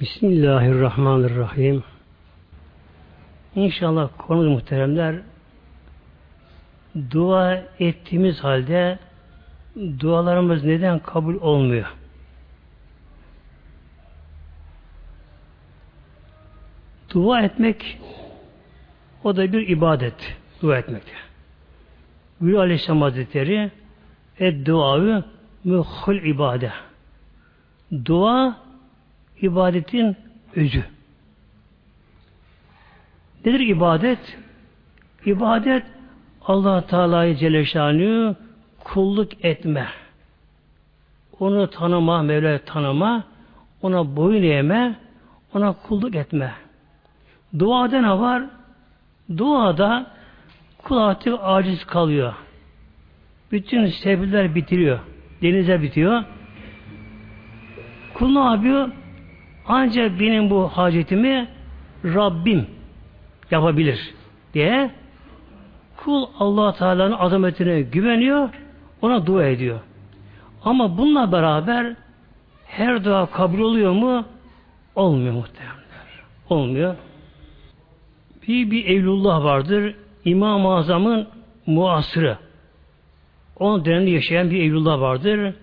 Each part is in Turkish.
Bismillahirrahmanirrahim. İnşallah konumuz muhteremler dua ettiğimiz halde dualarımız neden kabul olmuyor? Dua etmek o da bir ibadet. Dua etmek. Buyuruyor Aleyhisselam Hazretleri et duayı mühul ibadet. Dua ibadetin özü. Nedir ibadet? İbadet Allah Teala'yı Celle kulluk etme. Onu tanıma, Mevla'yı tanıma, ona boyun eğme, ona kulluk etme. Duada ne var? Duada kul artık aciz kalıyor. Bütün sebepler bitiriyor. Denize bitiyor. Kul ne yapıyor? Ancak benim bu hacetimi Rabbim yapabilir diye kul allah Teala'nın azametine güveniyor, ona dua ediyor. Ama bununla beraber her dua kabul oluyor mu? Olmuyor muhtemelenler. Olmuyor. Bir, bir Evlullah vardır. İmam-ı Azam'ın muasırı. Onun döneminde yaşayan bir Evlullah vardır.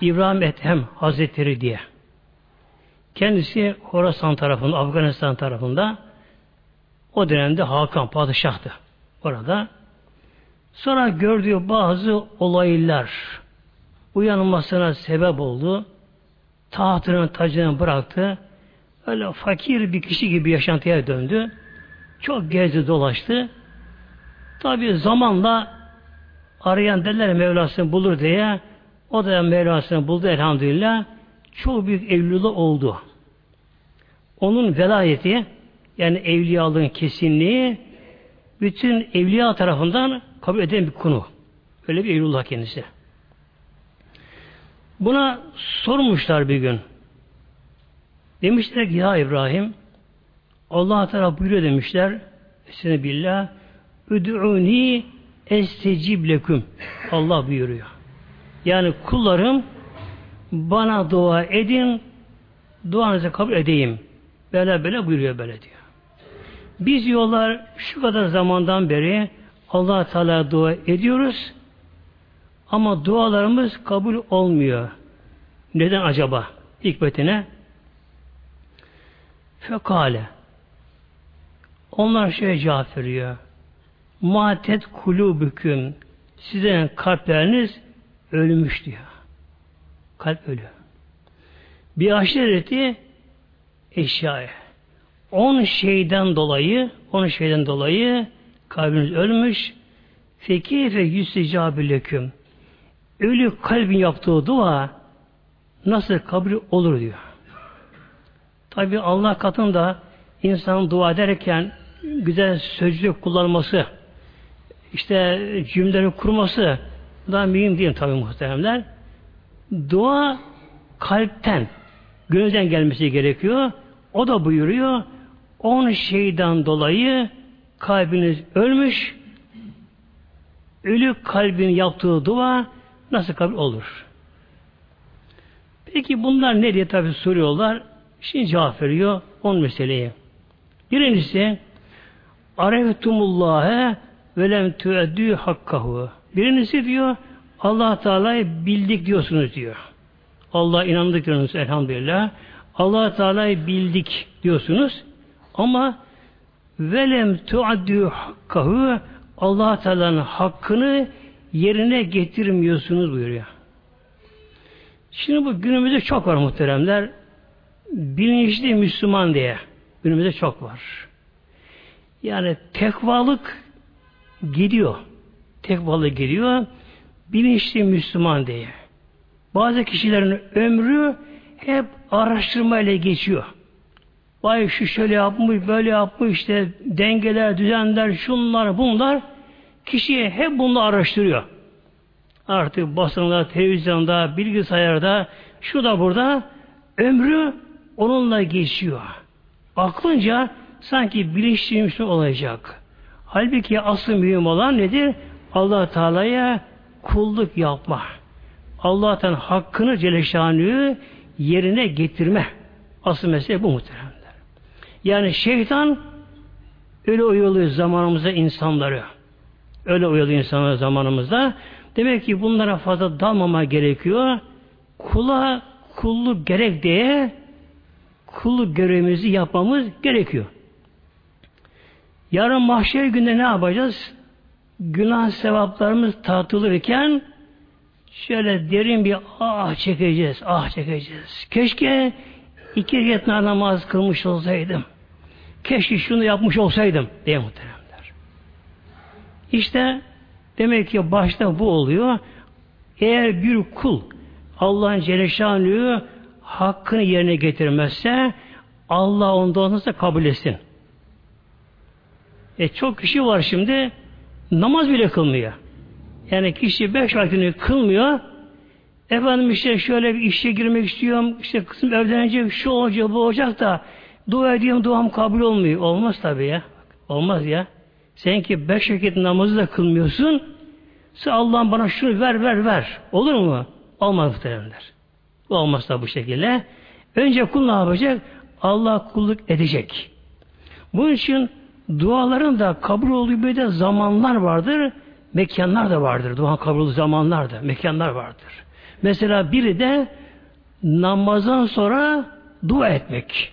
İbrahim Ethem Hazretleri diye. Kendisi Horasan tarafında, Afganistan tarafında o dönemde Hakan padişahtı orada. Sonra gördüğü bazı olaylar uyanmasına sebep oldu. Tahtının tacını bıraktı. Öyle fakir bir kişi gibi yaşantıya döndü. Çok gezdi dolaştı. Tabi zamanla arayan derler Mevlasını bulur diye o da Mevlasını buldu elhamdülillah. Çok büyük evliliği oldu. Onun velayeti yani evliyalığın kesinliği bütün evliya tarafından kabul eden bir konu. Öyle bir evlullah kendisi. Buna sormuşlar bir gün. Demişler ki ya İbrahim Allah Teala buyuruyor demişler. Esine billah Üd'uni estecib leküm. Allah buyuruyor. Yani kullarım bana dua edin duanızı kabul edeyim. Böyle böyle buyuruyor böyle diyor. Biz yollar şu kadar zamandan beri allah Teala dua ediyoruz ama dualarımız kabul olmuyor. Neden acaba? Hikmetine fekale onlar şöyle cevap veriyor. Matet kulubüküm sizin kalpleriniz ölmüş diyor. Kalp ölüyor. Bir aşireti eşyaya. On şeyden dolayı, on şeyden dolayı kalbiniz ölmüş. Fekife yüstecabü leküm. Ölü kalbin yaptığı dua nasıl kabul olur diyor. Tabi Allah katında insanın dua ederken güzel sözcük kullanması, işte cümleleri kurması daha mühim değil tabi muhteremler. Dua kalpten, gönülden gelmesi gerekiyor. O da buyuruyor, on şeyden dolayı kalbiniz ölmüş, ölü kalbin yaptığı dua nasıl kabul olur? Peki bunlar ne diye tabi soruyorlar. Şimdi cevap veriyor on meseleye. Birincisi Arefetumullâhe ve lem tüeddü hakkahu. Birincisi diyor Allah Teala'yı bildik diyorsunuz diyor. Allah inandık diyorsunuz elhamdülillah. Allah Teala'yı bildik diyorsunuz. Ama velem tuaddü hakkahu Allah Teala'nın hakkını yerine getirmiyorsunuz buyuruyor. Şimdi bu günümüzde çok var muhteremler. Bilinçli Müslüman diye. Günümüzde çok var. Yani tekvalık gidiyor. Tekvalık gidiyor. Bilinçli Müslüman diye. Bazı kişilerin ömrü hep araştırma ile geçiyor. Vay şu şöyle yapmış, böyle yapmış, işte dengeler, düzenler, şunlar, bunlar. Kişiye hep bunu araştırıyor. Artık basında, televizyonda, bilgisayarda, şu da burada ömrü onunla geçiyor. Aklınca sanki bilinçliymiş olacak. Halbuki asıl mühim olan nedir? allah Teala'ya kulluk yapma. Allah'tan hakkını Celle yerine getirme. Asıl mesele bu muhteremler. Yani şeytan öyle uyuluyor zamanımızda insanları. Öyle uyuluyor insanlar zamanımızda. Demek ki bunlara fazla dalmama gerekiyor. Kula kulluk gerek diye kulluk görevimizi yapmamız gerekiyor. Yarın mahşer günde ne yapacağız? Günah sevaplarımız tartılırken şöyle derin bir ah çekeceğiz, ah çekeceğiz. Keşke iki rekat namaz kılmış olsaydım. Keşke şunu yapmış olsaydım diye muhteremler. İşte demek ki başta bu oluyor. Eğer bir kul Allah'ın Celle hakkını yerine getirmezse Allah ondan sonra kabul etsin. E çok kişi var şimdi namaz bile kılmıyor. Yani kişi beş vakitini kılmıyor. Efendim işte şöyle bir işe girmek istiyorum. İşte kızım evlenecek, şu olacak, bu olacak da dua ediyorum, duam kabul olmuyor. Olmaz tabii ya. Olmaz ya. Sen ki beş vakit namazı da kılmıyorsun. Sen Allah'ım bana şunu ver, ver, ver. Olur mu? Olmaz muhteremler. Olmaz da bu şekilde. Önce kul ne yapacak? Allah kulluk edecek. Bunun için duaların da kabul olduğu bir de zamanlar vardır, mekanlar da vardır. Dua kabul zamanlar da, mekanlar vardır. Mesela biri de namazdan sonra dua etmek.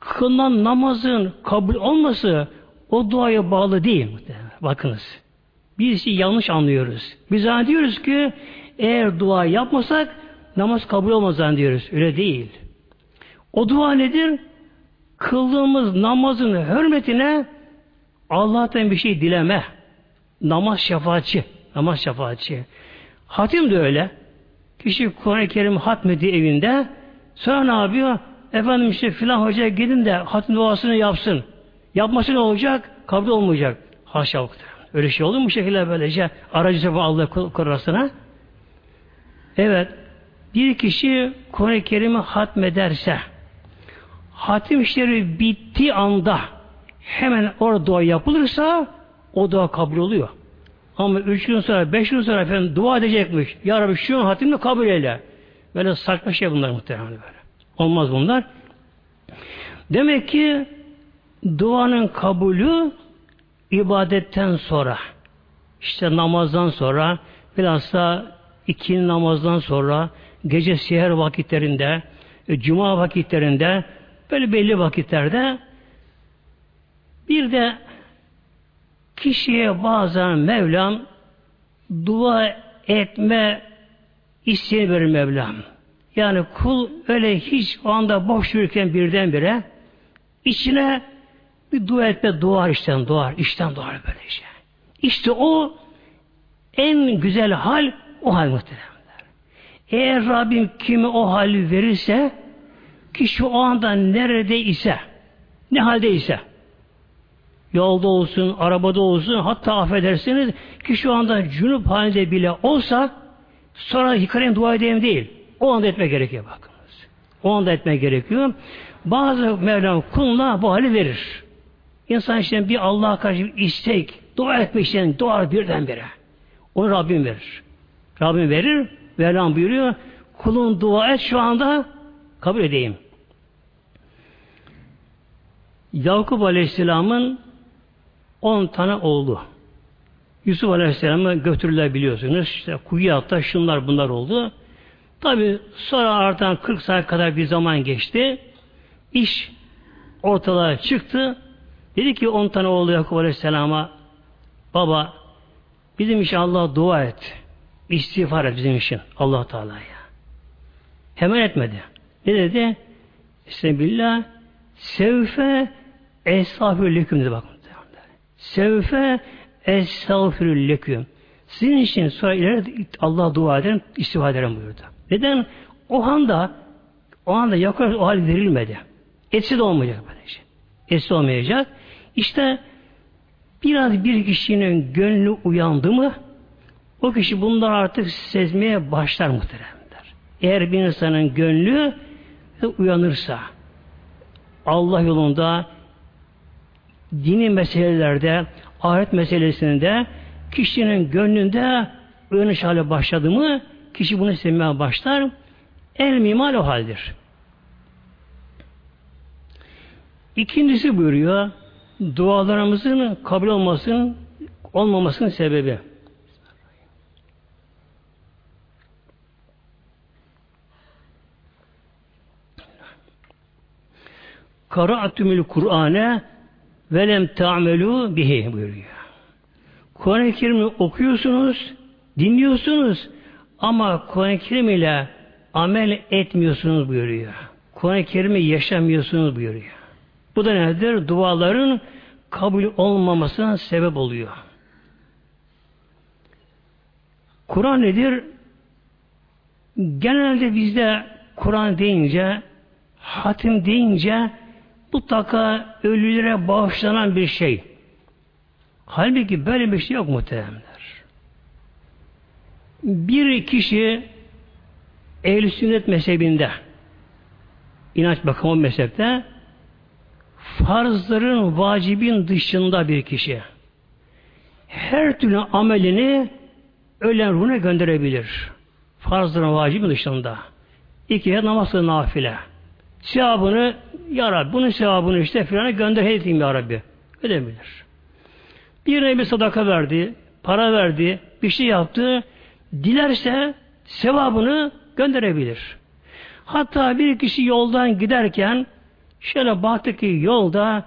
Kılınan namazın kabul olması o duaya bağlı değil. Bakınız. Biz yanlış anlıyoruz. Biz diyoruz ki eğer dua yapmasak namaz kabul olmaz diyoruz. Öyle değil. O dua nedir? Kıldığımız namazın hürmetine Allah'tan bir şey dileme. Namaz şefaatçi. Namaz şefaatçi. Hatim de öyle. Kişi Kur'an-ı Kerim hatmedi evinde. Sonra ne yapıyor? Efendim işte filan hoca gidin de hatim duasını yapsın. Yapması ne olacak? Kabul olmayacak. Haşa Öyle şey olur mu şekilde böylece aracı sefer Allah kurasına? Evet. Bir kişi Kur'an-ı Kerim'i hatmederse hatim işleri bittiği anda hemen orada dua yapılırsa o dua kabul oluyor. Ama üç gün sonra, beş gün sonra efendim dua edecekmiş. Ya Rabbi şu an hatimle kabul eyle. Böyle saçma şey bunlar muhtemelen böyle. Olmaz bunlar. Demek ki duanın kabulü ibadetten sonra işte namazdan sonra bilhassa iki namazdan sonra gece siher vakitlerinde e, cuma vakitlerinde böyle belli vakitlerde bir de kişiye bazen Mevlam dua etme isteği verir Mevlam. Yani kul öyle hiç o anda boş yürürken birdenbire içine bir dua etme doğar işten doğar. işten doğar böyle şey. İşte o en güzel hal o hal muhteremler. Eğer Rabbim kimi o hali verirse kişi o anda nerede ise ne halde ise yolda olsun, arabada olsun, hatta affedersiniz ki şu anda cunup halinde bile olsa sonra yıkarayım dua edeyim değil. O anda etme gerekiyor bakınız. O anda etme gerekiyor. Bazı Mevlam kuluna bu hali verir. İnsan işte bir Allah'a karşı bir istek, dua etmek için doğar birdenbire. Onu Rabbim verir. Rabbim verir. Mevlam buyuruyor. Kulun dua et şu anda kabul edeyim. Yakup Aleyhisselam'ın on tane oğlu. Yusuf Aleyhisselam'ı götürürler biliyorsunuz. İşte kuyuya hatta şunlar bunlar oldu. Tabi sonra artan 40 saat kadar bir zaman geçti. İş ortalığa çıktı. Dedi ki on tane oğlu Yakup Aleyhisselam'a baba bizim için Allah'a dua et. İstiğfar et bizim için allah Teala'ya. Hemen etmedi. Ne dedi? Bismillah sevfe estağfirülleküm dedi bakın. Sevfe estağfirülleküm. Sizin için sonra ileride Allah dua ederim, istiğfar ederim buyurdu. Neden? O anda o anda yakar o hal verilmedi. Etsi de olmayacak böyle şey. Etsi olmayacak. İşte biraz bir kişinin gönlü uyandı mı o kişi bunlar artık sezmeye başlar muhteremler. Eğer bir insanın gönlü uyanırsa Allah yolunda dini meselelerde ahiret meselesinde kişinin gönlünde uyanış hale başladı mı kişi bunu sevmeye başlar. El mimal o haldir. İkincisi buyuruyor, dualarımızın kabul olmasının olmamasının sebebi. Kara'atümül Kur'ane velem ta'melu bihi buyuruyor. Kur'an-ı Kerim'i okuyorsunuz, dinliyorsunuz ama Kur'an-ı Kerim ile amel etmiyorsunuz buyuruyor. Kur'an-ı Kerim'i yaşamıyorsunuz buyuruyor. Bu da nedir? Duaların kabul olmamasına sebep oluyor. Kur'an nedir? Genelde bizde Kur'an deyince, hatim deyince mutlaka ölülere bağışlanan bir şey. Halbuki böyle bir şey yok muhteremler. Bir kişi ehl sünnet mezhebinde inanç bakımı mezhepte farzların vacibin dışında bir kişi her türlü amelini ölen ruhuna gönderebilir. Farzların vacibin dışında. İki namaz nafile. Sevabını ya Rabbi, bunun sevabını işte filana gönder edeyim ya Rabbi. Ödebilir. Bir bir sadaka verdi, para verdi, bir şey yaptı. Dilerse sevabını gönderebilir. Hatta bir kişi yoldan giderken şöyle baktı yolda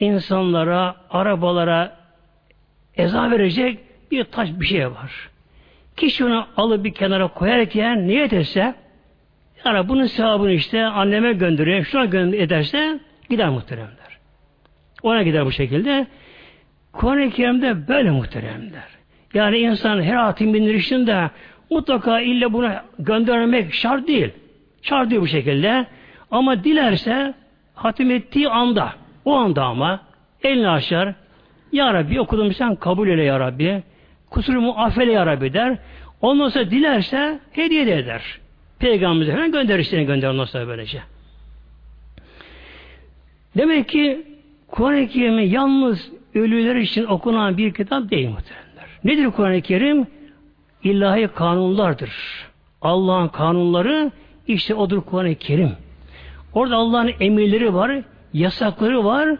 insanlara, arabalara eza verecek bir taş bir şey var. Kişi onu alıp bir kenara koyarken niyet etse yani bunun sevabını işte anneme gönderiyor, şuna gönder ederse gider muhteremler. Ona gider bu şekilde. Kuran-ı Kerim'de böyle muhteremler. Yani insan her hatim bindirişinde mutlaka illa buna göndermek şart değil. Şart değil bu şekilde. Ama dilerse hatim ettiği anda, o anda ama elini açar. Ya Rabbi okudum sen kabul eyle Ya Rabbi. Kusurumu affeyle Ya Rabbi der. Ondan sonra dilerse hediye de eder. Peygamberimize hemen gönderir seni gönder ondan böylece. Demek ki Kur'an-ı Kerim'i yalnız ölüler için okunan bir kitap değil muhtemelenler. Nedir Kur'an-ı Kerim? İlahi kanunlardır. Allah'ın kanunları işte odur Kur'an-ı Kerim. Orada Allah'ın emirleri var, yasakları var.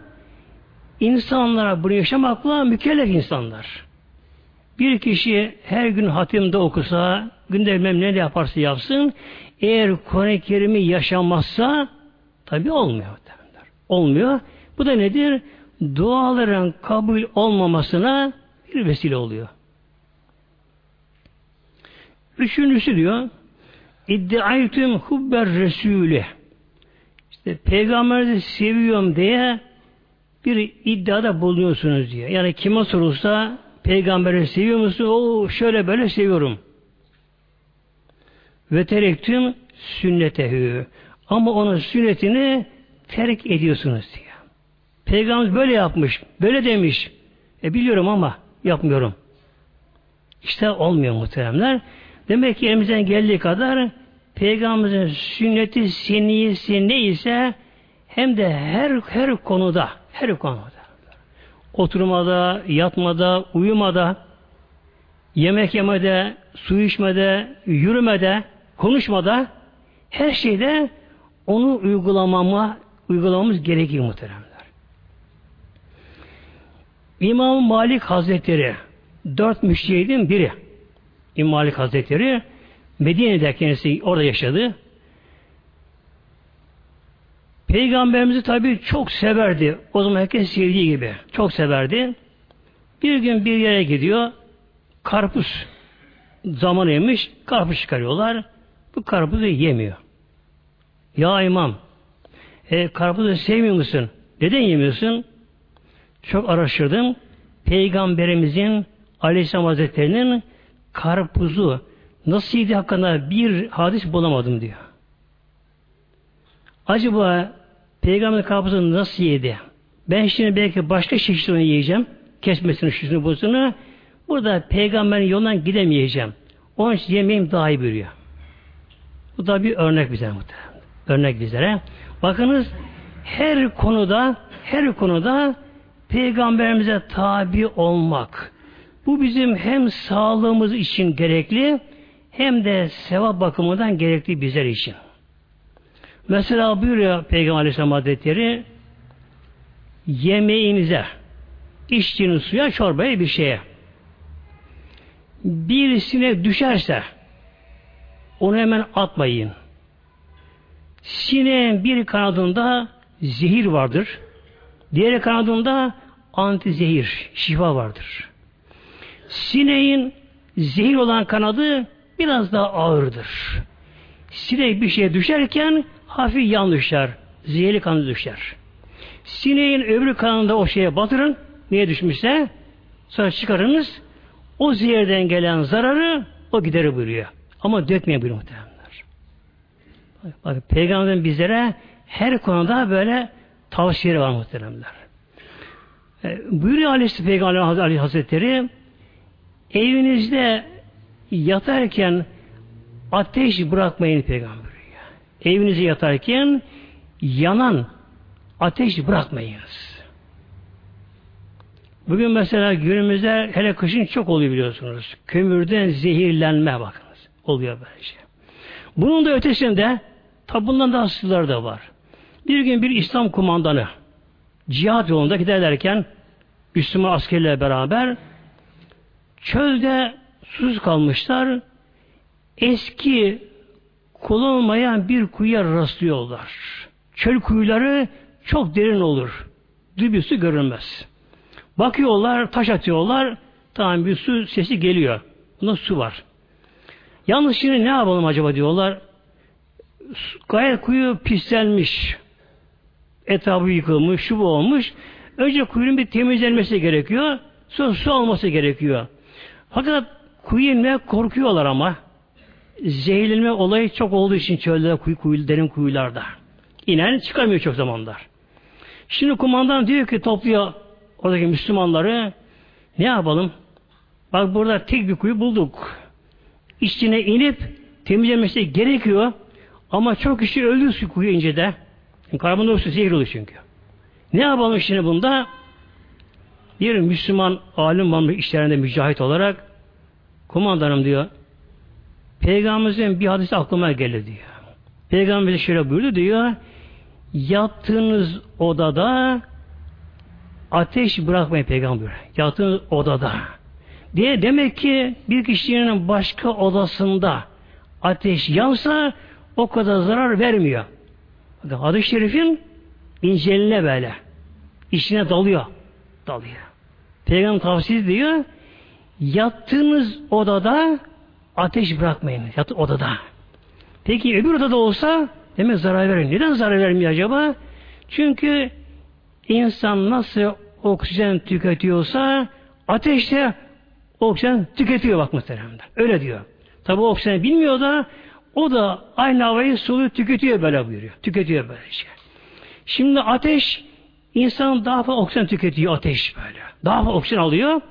İnsanlara bunu yaşamakla mükellef insanlar. Bir kişi her gün hatimde okusa, günde bilmem ne yaparsa yapsın, eğer Kur'an-ı Kerim'i yaşamazsa tabi olmuyor. Olmuyor. Bu da nedir? Duaların kabul olmamasına bir vesile oluyor. Üçüncüsü diyor, İddiaytüm hubber Resulü. İşte peygamberi seviyorum diye bir iddiada bulunuyorsunuz diye. Yani kime sorulsa peygamberi seviyor musun? O şöyle böyle seviyorum. Ve terektüm sünnetehü. Ama onun sünnetini terk ediyorsunuz diye. Peygamber böyle yapmış, böyle demiş. E biliyorum ama yapmıyorum. İşte olmuyor muhteremler. Demek ki elimizden geldiği kadar Peygamberimizin sünneti seniyesi neyse hem de her her konuda her konuda oturmada, yatmada, uyumada, yemek yemede, su içmede, yürümede, konuşmada her şeyde onu uygulamama uygulamamız gerekiyor muhteremler. İmam Malik Hazretleri dört müştehidin biri. İmam Malik Hazretleri Medine'de kendisi orada yaşadı. Peygamberimizi tabi çok severdi. O zaman herkes sevdiği gibi. Çok severdi. Bir gün bir yere gidiyor. Karpuz zaman yemiş. Karpuz çıkarıyorlar. Bu karpuzu yemiyor. Ya imam e, karpuzu sevmiyor musun? Neden yemiyorsun? Çok araştırdım. Peygamberimizin Aleyhisselam Hazretleri'nin karpuzu nasıl yedi hakkında bir hadis bulamadım diyor. Acaba Peygamber karpuzunu nasıl yedi? Ben şimdi belki başka çeşit onu yiyeceğim. Kesmesini, şusunu, bozunu. Burada peygamberin yolundan gidemeyeceğim. Onun için yemeğim daha iyi buyuruyor. Bu da bir örnek bize muhtemelen. Örnek bizlere. Bakınız her konuda her konuda peygamberimize tabi olmak. Bu bizim hem sağlığımız için gerekli hem de sevap bakımından gerekli bizler için. Mesela buyuruyor Peygamber Aleyhisselam Hazretleri yemeğinize, içtiğiniz suya, çorbaya bir şeye birisine düşerse onu hemen atmayın. Sineğin bir kanadında zehir vardır. Diğer kanadında anti zehir, şifa vardır. Sineğin zehir olan kanadı biraz daha ağırdır. Sinek bir şeye düşerken hafif yan düşer. Zehirli kanı düşer. Sineğin öbür kanında o şeye batırın. Niye düşmüşse sonra çıkarınız. O zehirden gelen zararı o gideri buyuruyor. Ama dökmeyin buyuruyor muhtemelen. Bak, Peygamberin bizlere her konuda böyle tavsiyeleri var muhteremler. E, buyuruyor Aleyhisselam Peygamber Hazretleri evinizde yatarken ateş bırakmayın Peygamber. Evinize yatarken yanan ateş bırakmayınız. Bugün mesela günümüzde hele kışın çok oluyor biliyorsunuz. Kömürden zehirlenme bakınız. Oluyor böyle şey. Bunun da ötesinde tabi bundan daha sırlar da var. Bir gün bir İslam kumandanı cihat yolunda giderlerken Müslüman askerlerle beraber çölde susuz kalmışlar. Eski kullanılmayan bir kuyuya rastlıyorlar. Çöl kuyuları çok derin olur. Dibi su görünmez. Bakıyorlar, taş atıyorlar. Tamam bir su sesi geliyor. Bunda su var. Yalnız şimdi ne yapalım acaba diyorlar. Gayet kuyu pislenmiş. Etrafı yıkılmış, şu bu olmuş. Önce kuyunun bir temizlenmesi gerekiyor. Sonra su alması gerekiyor. Fakat kuyu inmeye korkuyorlar ama. Zehirlenme olayı çok olduğu için çölde, kuyu, kuyu, derin kuyularda. İnen çıkamıyor çok zamanlar. Şimdi kumandan diyor ki topluyor oradaki Müslümanları ne yapalım? Bak burada tek bir kuyu bulduk. İçine inip temizlemesi gerekiyor. Ama çok kişi öldü su kuyu incede. Karbondioksit zehir oluyor çünkü. Ne yapalım şimdi bunda? Bir Müslüman alim var işlerinde mücahit olarak kumandanım diyor Peygamberimizin bir hadisi aklıma geldi diyor. Peygamberimiz şöyle buyurdu diyor yattığınız odada ateş bırakmayın peygamber. Yattığınız odada. Diye demek ki bir kişinin başka odasında ateş yansa o kadar zarar vermiyor. Hadis-i şerifin inceline böyle. İçine dalıyor. Dalıyor. Peygamber tavsiye diyor yattığınız odada ateş bırakmayın. Yat odada. Peki öbür odada olsa demek zarar verir. Neden zarar vermiyor acaba? Çünkü insan nasıl oksijen tüketiyorsa ateş de oksijen tüketiyor bak muhteremler. Öyle diyor. Tabi oksijen bilmiyor da o da aynı havayı soluyu tüketiyor böyle buyuruyor. Tüketiyor böyle şey. Şimdi ateş insan daha fazla oksijen tüketiyor ateş böyle. Daha fazla oksijen alıyor.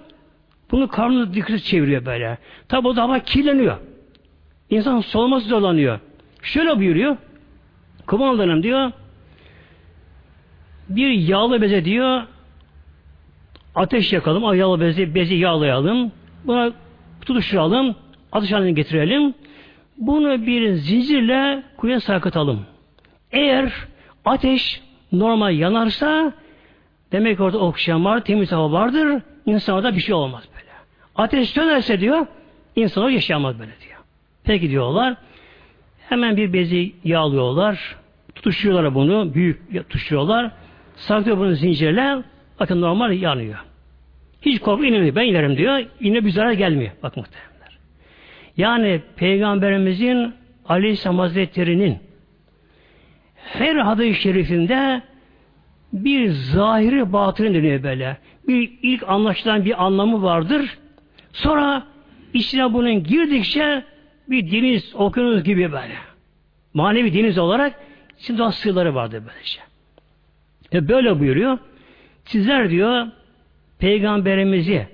Bunu karnını dikkati çeviriyor böyle. Tabi o da hava kirleniyor. İnsan solması zorlanıyor. Şöyle buyuruyor. Kumandanım diyor bir yağlı beze diyor ateş yakalım, yağlı bezi, bezi yağlayalım. Buna tutuşturalım, ateş haline getirelim. Bunu bir zincirle kuyuya sarkıtalım. Eğer ateş normal yanarsa demek orada oksijen var, temiz hava vardır. İnsana da bir şey olmaz böyle. Ateş sönerse diyor, insan yaşayamaz böyle diyor. Peki diyorlar. Hemen bir bezi yağlıyorlar. Tutuşuyorlar bunu. Büyük tutuşuyorlar. Saklıyor bunu zincirle. Bakın normal yanıyor. Hiç korku inemiyor. Ben inerim diyor. Yine bir zarar gelmiyor. Bak muhtemelenler. Yani Peygamberimizin Aleyhisselam Hazretleri'nin her hadis-i şerifinde bir zahiri batını deniyor böyle. Bir ilk anlaşılan bir anlamı vardır. Sonra içine bunun girdikçe bir deniz, okyanus gibi böyle. Manevi deniz olarak daha sığları vardır böylece. E böyle buyuruyor. Sizler diyor peygamberimizi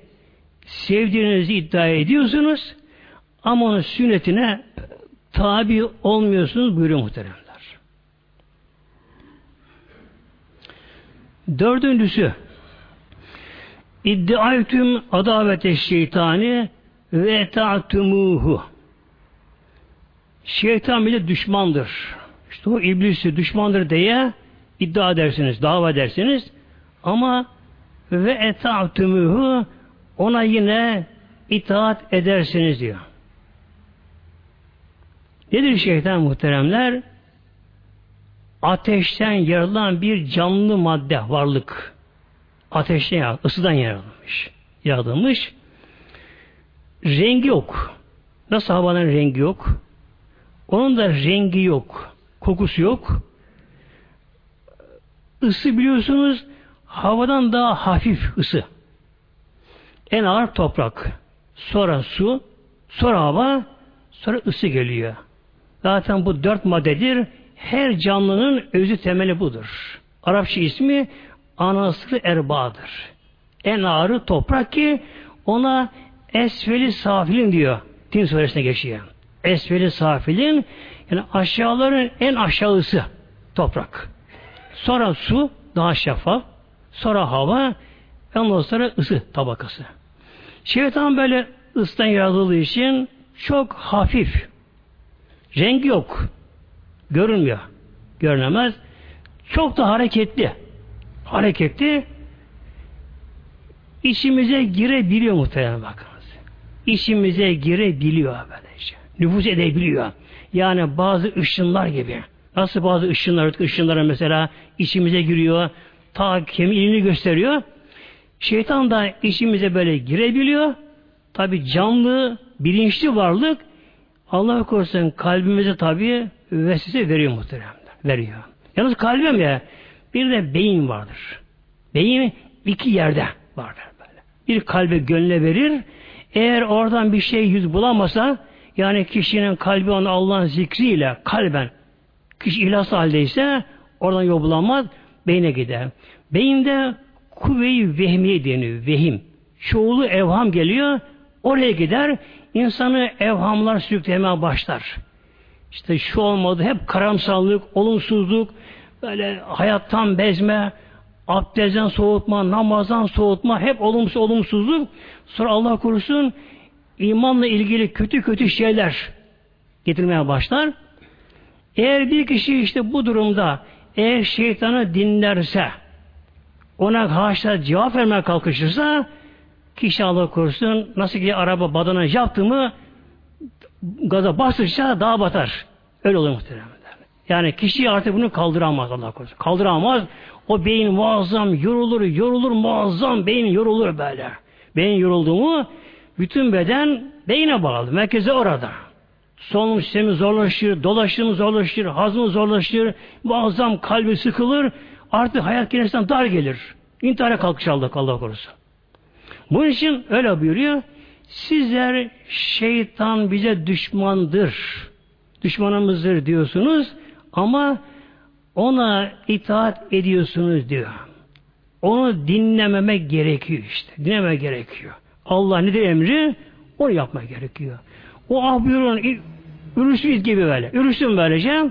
sevdiğinizi iddia ediyorsunuz ama onun sünnetine tabi olmuyorsunuz buyuruyor muhteremler. Dördüncüsü İddiaytüm adavete şeytani ve ta'tumuhu. Şeytan bile düşmandır. İşte o iblisi düşmandır diye iddia edersiniz, dava edersiniz. Ama ve eta'tumuhu ona yine itaat edersiniz diyor. Nedir şeytan muhteremler? Ateşten yaratılan bir canlı madde, varlık. Ateşten yaratılmış, ısıdan yaratılmış. Yaratılmış. Rengi yok. Nasıl havanın rengi yok? Onun da rengi yok. Kokusu yok. Isı biliyorsunuz havadan daha hafif ısı. En ağır toprak. Sonra su, sonra hava, sonra ısı geliyor. Zaten bu dört maddedir. Her canlının özü temeli budur. Arapça ismi anasırı erbağıdır. En ağırı toprak ki ona esfeli safilin diyor. Tin suresine geçiyor. Esfeli safilin yani aşağıların en aşağısı toprak. Sonra su daha şeffaf. Sonra hava ondan sonra ısı tabakası. Şeytan böyle ısıdan yaratıldığı için çok hafif. Rengi yok. Görünmüyor. Görünemez. Çok da hareketli. Hareketli. İçimize girebiliyor muhtemelen bakınız. İçimize girebiliyor böylece. Nüfuz edebiliyor. Yani bazı ışınlar gibi. Nasıl bazı ışınlar, ışınlara mesela içimize giriyor, ta kemiğini gösteriyor. Şeytan da içimize böyle girebiliyor. Tabi canlı, bilinçli varlık Allah korusun kalbimize tabi vesile veriyor muhteremler. Veriyor. Yalnız kalbim ya bir de beyin vardır. Beyin iki yerde vardır böyle. Bir kalbe gönle verir. Eğer oradan bir şey yüz bulamasa yani kişinin kalbi onu Allah'ın zikriyle kalben kişi ihlas haldeyse oradan yol bulamaz beyne gider. Beyinde kuvve-i vehmiye deniyor. Vehim. Çoğulu evham geliyor. Oraya gider. insanı evhamlar sürüklemeye başlar. İşte şu olmadı. Hep karamsarlık, olumsuzluk, böyle hayattan bezme, abdestten soğutma, namazdan soğutma, hep olumsuz olumsuzluk. Sonra Allah korusun imanla ilgili kötü kötü şeyler getirmeye başlar. Eğer bir kişi işte bu durumda eğer şeytanı dinlerse ona haşa cevap vermeye kalkışırsa kişi Allah korusun nasıl ki araba badana yaptı mı gaza bastıkça daha batar. Öyle olur muhtemelen. Yani kişi artık bunu kaldıramaz Allah korusun. Kaldıramaz. O beyin muazzam yorulur, yorulur muazzam beyin yorulur böyle. Beyin yoruldu mu bütün beden beyine bağlı. Merkeze orada. Solunum sistemi zorlaşır, dolaşım zorlaşır, hazmı zorlaşır, muazzam kalbi sıkılır, artık hayat kendisinden dar gelir. İntihara kalkış Allah korusun. Bunun için öyle buyuruyor. Sizler şeytan bize düşmandır. Düşmanımızdır diyorsunuz ama ona itaat ediyorsunuz diyor. Onu dinlememek gerekiyor işte. Dinleme gerekiyor. Allah nedir emri? Onu yapmak gerekiyor. O ah buyurun ürüşsüz gibi böyle. Ürüşsün böylece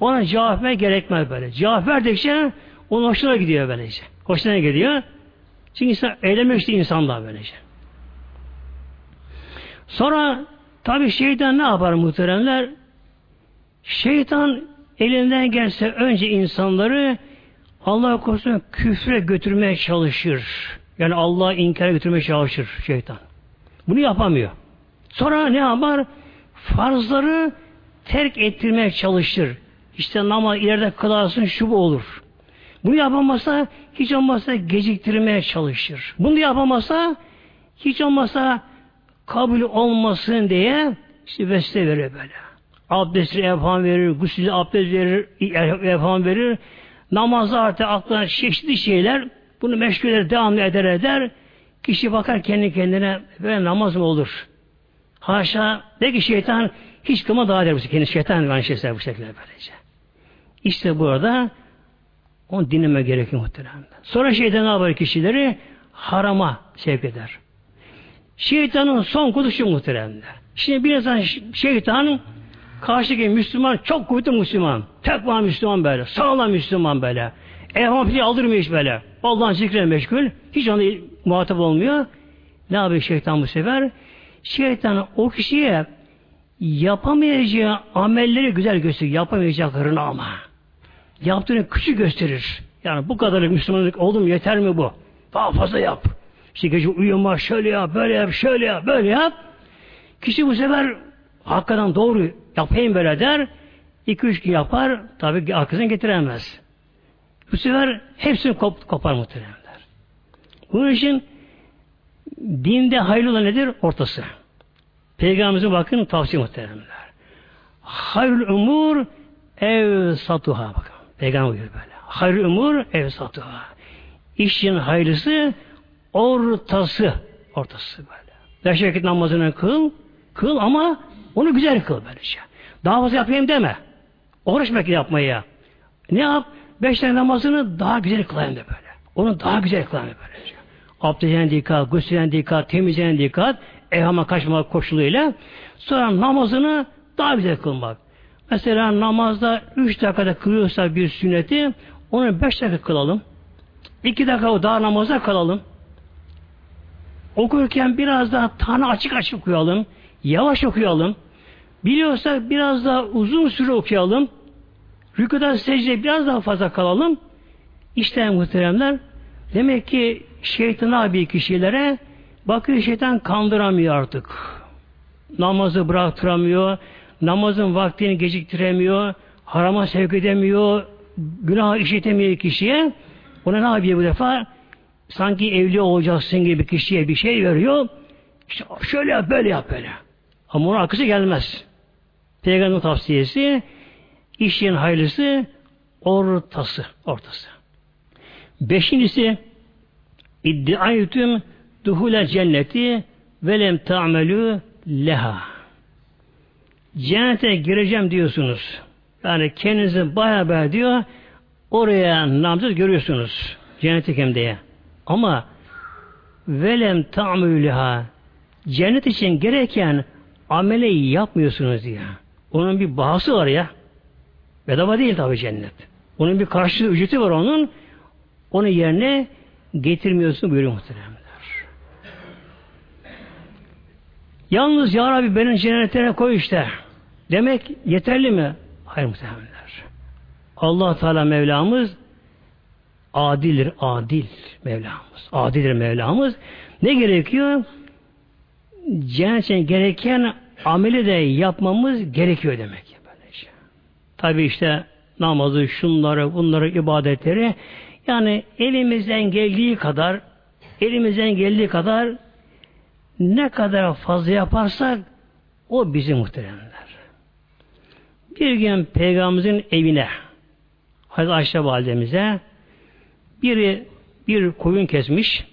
ona cevap ver gerekmez böyle. Cevap verdikçe onun hoşuna gidiyor böylece. Hoşuna gidiyor. Çünkü insan eylemek işte insanlar böylece. Sonra tabi şeytan ne yapar muhteremler? Şeytan elinden gelse önce insanları Allah korusun küfre götürmeye çalışır. Yani Allah'a inkara götürmeye çalışır şeytan. Bunu yapamıyor. Sonra ne yapar? Farzları terk ettirmeye çalışır. İşte namaz ileride kılarsın şu bu olur. Bunu yapamasa hiç olmazsa geciktirmeye çalışır. Bunu yapamasa hiç olmazsa kabul olmasın diye işte vesile verir böyle. Abdesti efham verir, gusül abdest verir, efham verir. Namazda artık aklına çeşitli şeyler bunu meşgul eder, devamlı eder eder. Kişi bakar kendi kendine böyle namaz mı olur? Haşa de ki şeytan hiç kıma daha der kendi şeytan aynı şey bu şekilde böylece. İşte burada onu dinleme gerekiyor muhtemelen. Sonra şeytan ne yapar kişileri? Harama sevk eder. Şeytanın son kodu şu muhtemelen. Şimdi bir insan şeytan karşıdaki Müslüman çok kuvvetli Müslüman. Tekva Müslüman böyle. Sağlam Müslüman böyle. Evham filan aldırmıyor hiç böyle. Allah'ın zikre meşgul. Hiç ona muhatap olmuyor. Ne yapıyor şeytan bu sefer? Şeytan o kişiye yapamayacağı amelleri güzel gösteriyor. Yapamayacaklarını ama. Yaptığını küçük gösterir. Yani bu kadarlık Müslümanlık oldu mu yeter mi bu? Daha fazla yap. İşte gece uyuma şöyle yap, böyle yap, şöyle yap, böyle yap. Kişi bu sefer hakikaten doğru yapayım böyle der. İki üç gün yapar. Tabi arkasını getiremez. Bu sefer hepsini kop kopar muhtemelenler. Bunun için dinde hayırlı olan nedir? Ortası. Peygamberimizin bakın tavsiye muhtemelenler. Hayrül umur ev satuha bakın. Peygamber buyuruyor böyle. Hayrül umur ev satuha. İşin hayırlısı ortası. Ortası böyle. Beş vakit namazını kıl. Kıl ama onu güzel kıl böylece. Daha fazla yapayım deme. Bekle yapmaya. Ne yap? Beş tane namazını daha güzel kılayım de böyle. Onu daha güzel kılayım böylece. Abdestine dikkat, gusülen dikkat, temizliğine dikkat, evhama kaçmamak koşuluyla sonra namazını daha güzel kılmak. Mesela namazda üç dakikada kılıyorsa bir sünneti onu beş dakika kılalım. İki dakika o daha namaza kalalım. Okurken biraz daha Tanrı açık açık okuyalım. Yavaş okuyalım. Biliyorsak biraz daha uzun süre okuyalım. Rükuda secde biraz daha fazla kalalım. İşte muhteremler demek ki şeytan abi kişilere bakıyor şeytan kandıramıyor artık. Namazı bıraktıramıyor. Namazın vaktini geciktiremiyor. Harama sevk edemiyor. Günah işitemiyor kişiye. Ona ne yapıyor bu defa? Sanki evli olacaksın gibi kişiye bir şey veriyor. İşte şöyle yap, böyle yap böyle. Ama onun arkası gelmez. Peygamberin tavsiyesi işin hayırlısı ortası. Ortası. Beşincisi iddiayetüm duhule cenneti velem ta'melü leha. Cennete gireceğim diyorsunuz. Yani kendinizi baya baya diyor oraya namzet görüyorsunuz. Cennete hem diye. Ama velem ta'melü leha. Cennet için gereken amele yapmıyorsunuz diye. Onun bir bahası var ya. Bedava değil tabi cennet. Onun bir karşılığı ücreti var onun. Onu yerine getirmiyorsun buyuruyor muhteremler. Yalnız Ya Rabbi benim cennetine koy işte. Demek yeterli mi? Hayır muhteremler. allah Teala Mevlamız adildir, adil Mevlamız. Adildir Mevlamız. Ne gerekiyor? Cennet için gereken ameli de yapmamız gerekiyor demek. Böylece. Tabi işte namazı, şunları, bunları, ibadetleri yani elimizden geldiği kadar elimizden geldiği kadar ne kadar fazla yaparsak o bizi muhteremler. Bir gün Peygamberimizin evine Hazreti Ayşe validemize biri bir koyun kesmiş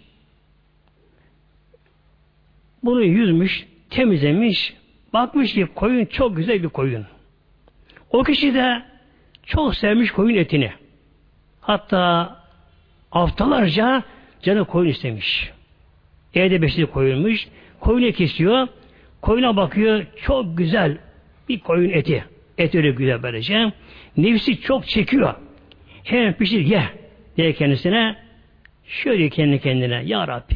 bunu yüzmüş, temizlemiş, bakmış ki koyun çok güzel bir koyun. O kişi de çok sevmiş koyun etini. Hatta haftalarca canı koyun istemiş. Evde beşli koyulmuş. Koyunu kesiyor. Koyuna bakıyor. Çok güzel bir koyun eti. Et öyle güzel böylece. Nefsi çok çekiyor. Hemen pişir ye diye kendisine şöyle kendi kendine Ya Rabbi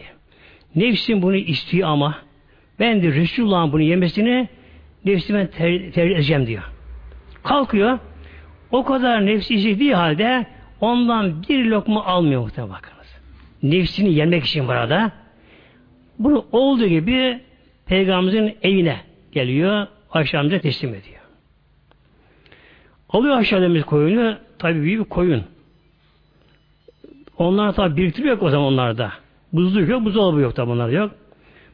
nefsim bunu istiyor ama ben de Resulullah'ın bunu yemesini nefsime ter tercih edeceğim diyor. Kalkıyor. O kadar nefsi istediği halde ondan bir lokma almıyor muhtemelen bakınız. Nefsini yemek için burada. Bunu olduğu gibi Peygamberimizin evine geliyor. Ayşe amca teslim ediyor. Alıyor aşağıdığımız koyunu. Tabi büyük bir koyun. Onlar tabi biriktiriyor o zaman onlarda. Buzluk yok, buzdolabı yok tabi onlar yok.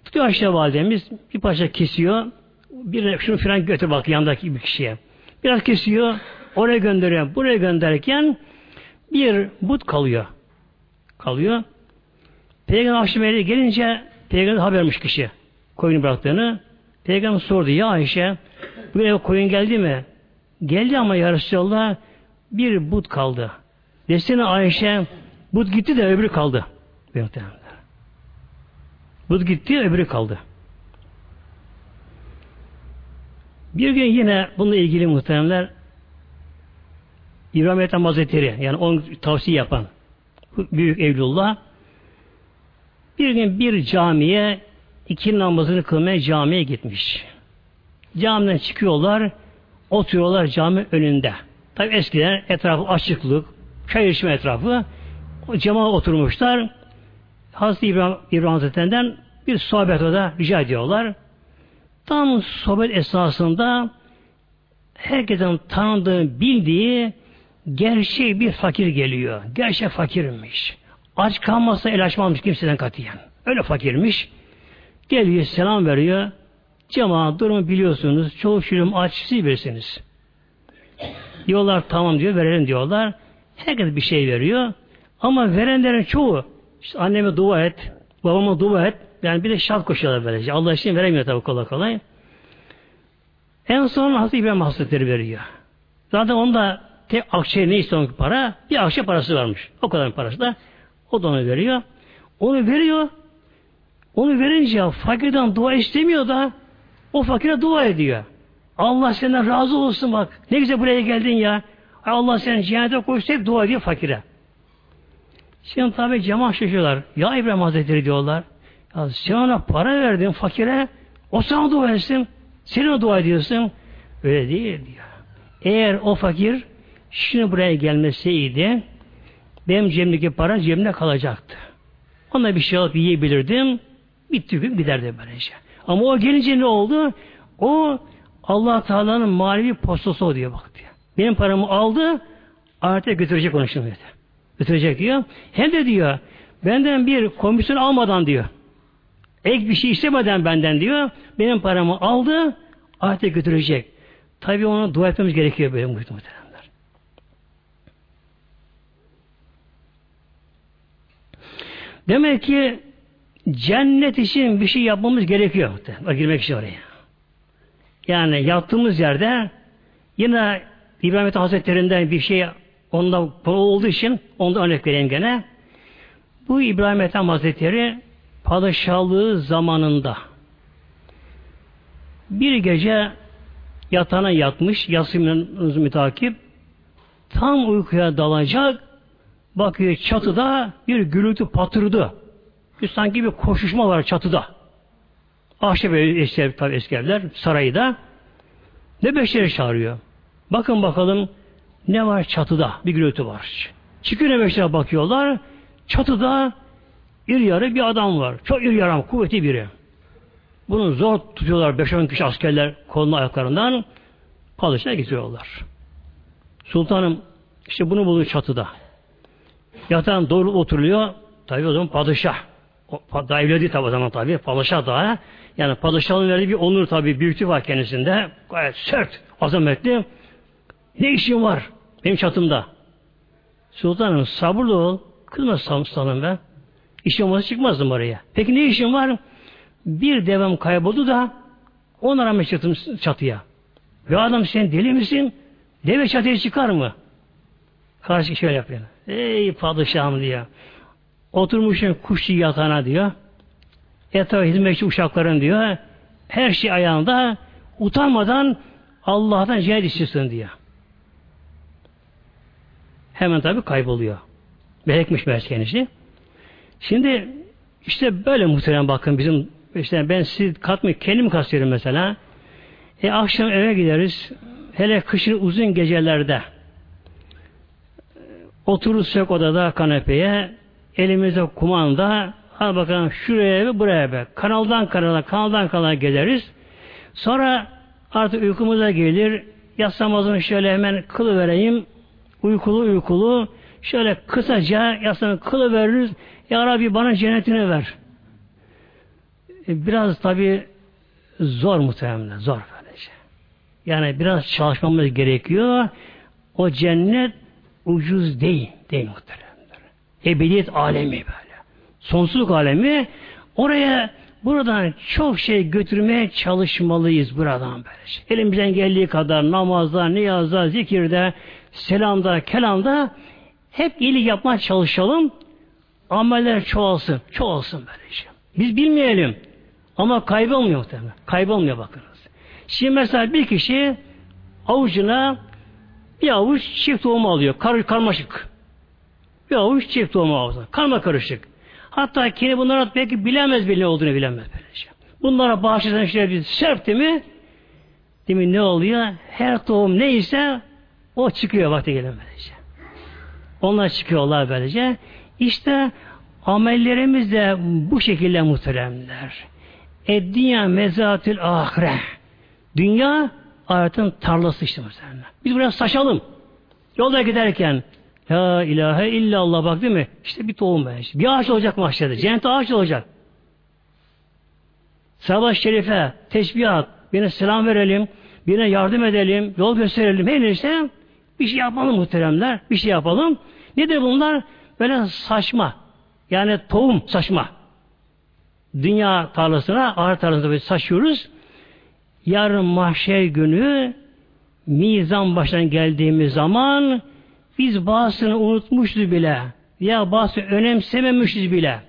Tutuyor aşağı validemiz bir parça kesiyor. Bir şunu filan götür bak yandaki bir kişiye. Biraz kesiyor. Oraya gönderiyor. Buraya gönderirken bir but kalıyor. Kalıyor. Peygamber Ayşe gelince Peygamber habermiş kişi koyunu bıraktığını. Peygamber sordu ya Ayşe bu eve koyun geldi mi? Geldi ama ya Resulallah bir but kaldı. Desene Ayşe but gitti de öbürü kaldı. But gitti öbürü kaldı. Bir gün yine bununla ilgili muhteremler İbrahim Ethem Hazretleri yani onu tavsiye yapan Büyük Evlullah bir gün bir camiye iki namazını kılmaya camiye gitmiş. Camiden çıkıyorlar, oturuyorlar cami önünde. Tabi eskiden etrafı açıklık, Çay içme etrafı. O cemaat oturmuşlar. Hazreti İbrahim, İbrahim Hazretlerinden bir sohbet o da rica ediyorlar. Tam sohbet esnasında herkesin tanıdığı, bildiği gerçek bir fakir geliyor. Gerçek fakirmiş. Aç kalmazsa el açmamış kimseden katiyen. Öyle fakirmiş. Geliyor, selam veriyor. Cemaat durumu biliyorsunuz. Çoğu şülüm aç siz verirsiniz. Diyorlar tamam diyor, verelim diyorlar. Herkes bir şey veriyor. Ama verenlerin çoğu işte anneme dua et, babama dua et. Yani bir de şart koşuyorlar böylece. Allah için veremiyor tabi kolay kolay. En son Hazreti İbrahim Hazretleri veriyor. Zaten onda tek akçe ne istiyor para? Bir akçe parası varmış. O kadar parası da. O da onu veriyor. Onu veriyor. Onu verince fakirden dua istemiyor da o fakire dua ediyor. Allah senden razı olsun bak. Ne güzel buraya geldin ya. Allah seni cennete koysun hep dua ediyor fakire. Şimdi tabi cemaat şaşıyorlar. Ya İbrahim Hazretleri diyorlar. Ya sen ona para verdin fakire. O sana dua etsin. Sen o dua ediyorsun. Öyle değil diyor. Eğer o fakir şimdi buraya gelmeseydi benim cebimdeki para cebimde kalacaktı. Ona bir şey alıp yiyebilirdim. Bitti gün giderdi böylece. Ama o gelince ne oldu? O Allah Teala'nın manevi postası o diyor bak diyor. Benim paramı aldı ahirete götürecek onu şimdi. Götürecek diyor. Hem de diyor benden bir komisyon almadan diyor. Ek bir şey istemeden benden diyor. Benim paramı aldı ahirete götürecek. Tabi ona dua etmemiz gerekiyor böyle muhtemelenler. Demek ki cennet için bir şey yapmamız gerekiyor. Girmek için oraya. Yani yattığımız yerde yine İbrahim Hazretlerinden bir şey onda olduğu için onda örnek vereyim gene. Bu İbrahim Ethem Hazretleri padişahlığı zamanında bir gece yatağına yatmış, yasımın mütakip tam uykuya dalacak bakıyor çatıda bir gürültü patırdı. Bir sanki bir koşuşma var çatıda. Ahşap eski, tabi eski evler sarayda. Ne beşleri çağırıyor. Bakın bakalım ne var çatıda? Bir gürültü var. Çıkıyor Nebeşler'e bakıyorlar. Çatıda iri yarı bir adam var. Çok iri yarı, kuvvetli biri. Bunu zor tutuyorlar 5-10 kişi askerler kolunu ayaklarından. Padişah'a getiriyorlar. Sultanım işte bunu buldu çatıda. Yatağın doğru oturuyor. Tabi o zaman padişah. Daha evledi tabi o zaman tabi. Padişah daha. Yani padişahın verdiği bir onur tabi. Büyüklük var kendisinde. Gayet sert, azametli. Ne işin var? Benim çatımda. Sultanım sabırlı ol. Kızma sultanım ben. İşim olmasa çıkmazdım oraya. Peki ne işin var? Bir devem kayboldu da ona rağmen çıktım çatıya. Ve adam sen deli misin? Deve çatıya çıkar mı? Karşı şöyle yapıyor. Ey padişahım diyor. Oturmuşsun kuşçu yatağına diyor. Etrafı hizmetçi uşakların diyor. Her şey ayağında utanmadan Allah'tan cennet istiyorsun diyor. Hemen tabi kayboluyor. Melekmiş meğer kendisi. Şimdi işte böyle muhtemelen bakın bizim işte ben siz katmayı kendim kastıyorum mesela. E akşam eve gideriz. Hele kışın uzun gecelerde oturursak odada kanepeye elimizde kumanda al bakalım şuraya ve buraya be. Kanaldan kanala, kanaldan kanala geliriz. Sonra artık uykumuza gelir. Yatsı namazını şöyle hemen kılı vereyim. Uykulu uykulu. Şöyle kısaca yatsı kılı veririz. Ya Rabbi bana cennetini ver. E, biraz tabi zor muhtemelen. Zor böylece. Yani biraz çalışmamız gerekiyor. O cennet ucuz değil. Değil muhtemelen. Ebediyet alemi böyle. Sonsuzluk alemi oraya buradan çok şey götürmeye çalışmalıyız buradan böyle. Elimizden geldiği kadar namazda, niyazda, zikirde, selamda, kelamda hep iyilik yapmaya çalışalım. Ameller çoğalsın. Çoğalsın böylece. Biz bilmeyelim. Ama kaybolmuyor muhtemelen. Kaybolmuyor bakınız. Şimdi mesela bir kişi avucuna bir avuç çift tohum alıyor. Kar, karmaşık. Bir avuç çift tohum alıyor. Karma karışık. Hatta kendi bunlara belki bilemez bile olduğunu bilemez böylece. Bunlara bağışlayan şeyler bir serpti mi mi ne oluyor? Her tohum neyse o çıkıyor vakti gelen böylece. Onlar çıkıyorlar böylece. İşte amellerimiz de bu şekilde muhteremler. Ed dünya mezatül ahire. Dünya ahiretin tarlası işte muhteremler. Biz buraya saçalım. Yolda giderken La ilahe illallah bak değil mi? İşte bir tohum ben. Bir ağaç olacak mahşerde. Cennet ağaç olacak. Sabah şerife, teşbihat, birine selam verelim, birine yardım edelim, yol gösterelim. Her neyse bir şey yapalım muhteremler. Bir şey yapalım. Nedir bunlar? Böyle saçma. Yani tohum saçma. Dünya tarlasına, ahir tarlasına böyle saçıyoruz. Yarın mahşer günü mizan baştan geldiğimiz zaman biz bazısını unutmuşuz bile. Ya bazı önemsememişiz bile.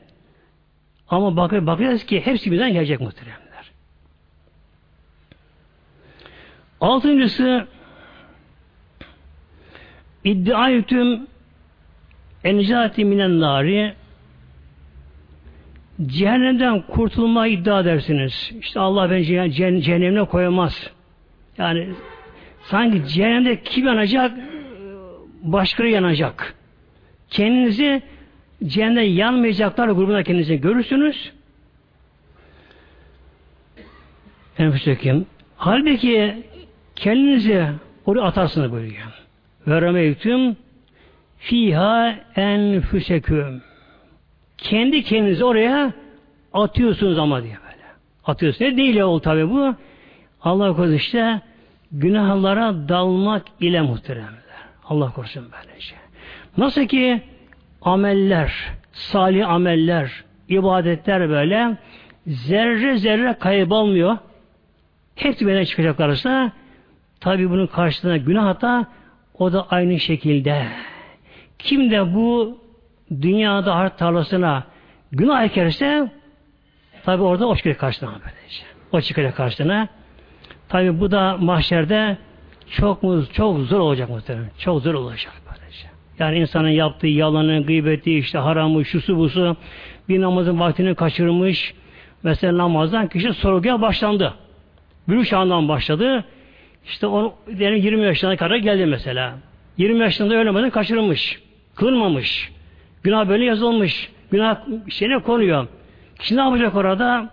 Ama bak bakacağız ki hepsi birden gelecek muhteremler. Altıncısı iddiayetüm encati minen nari cehennemden kurtulma iddia edersiniz. İşte Allah beni cehennemine koyamaz. Yani sanki cehennemde kim yanacak? Başkaları yanacak. Kendinizi cehennemde yanmayacaklar grubunda kendinizi görürsünüz. Enfüsekim. Halbuki kendinizi oraya atarsınız buyuruyor. Ve remeytüm fiha enfüseküm. Kendi kendinizi oraya atıyorsunuz ama diye böyle. Atıyorsunuz. Ne değil o tabi bu. Allah korusun işte günahlara dalmak ile muhteremler. Allah korusun böylece. Nasıl ki ameller, salih ameller, ibadetler böyle zerre zerre kaybolmuyor. Hepsi benden çıkacaklarsa tabi bunun karşısında günah hata o da aynı şekilde. Kim de bu dünyada harp tarlasına günah ekerse tabi orada o çıkacak karşısına böylece. O çıkacak karşısına. Tabi bu da mahşerde çok çok zor olacak muhtemelen. Çok zor olacak böylece. Yani insanın yaptığı yalanı, gıybeti, işte haramı, şusu busu, bir namazın vaktini kaçırmış. Mesela namazdan kişi sorguya başlandı. Bülük çağından başladı. İşte o diyelim 20 yaşına kadar geldi mesela. 20 yaşında ölemeden kaçırılmış. Kılmamış. Günah böyle yazılmış. Günah şeyine konuyor. Kişi ne yapacak orada?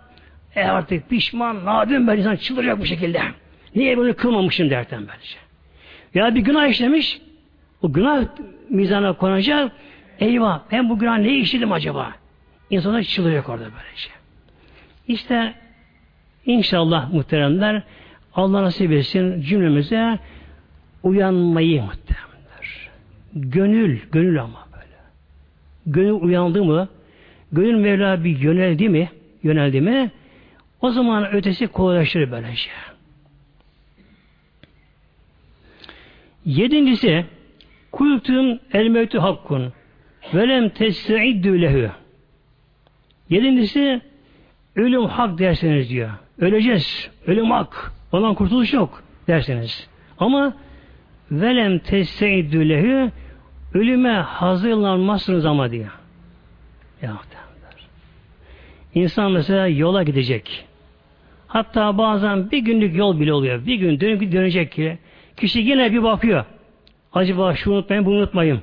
E artık pişman, nadim ben insan çıldıracak bu şekilde. Niye böyle kılmamışım derken böylece. Ya bir günah işlemiş, o günah mizana konacak, eyvah ben bu günah ne işledim acaba? İnsanlar çıldıracak orada böylece. İşte inşallah muhteremler Allah nasip etsin cümlemize uyanmayı muhteremler. Gönül, gönül ama. Gönül uyandı mı, gönül Mevla bir yöneldi mi, yöneldi mi, o zaman ötesi kolaylaşır böylece. Yedincisi kultum el mevtü hakkun velem tes'iddü lehü Yedincisi ölüm hak derseniz diyor. Öleceğiz. Ölüm hak. Ondan kurtuluş yok derseniz. Ama velem tes'iddü lehü ölüme hazırlanmazsınız ama diyor. Ya İnsan mesela yola gidecek. Hatta bazen bir günlük yol bile oluyor. Bir gün dönüp dönecek ki kişi yine bir bakıyor. Acaba şu unutmayın, bunu unutmayın.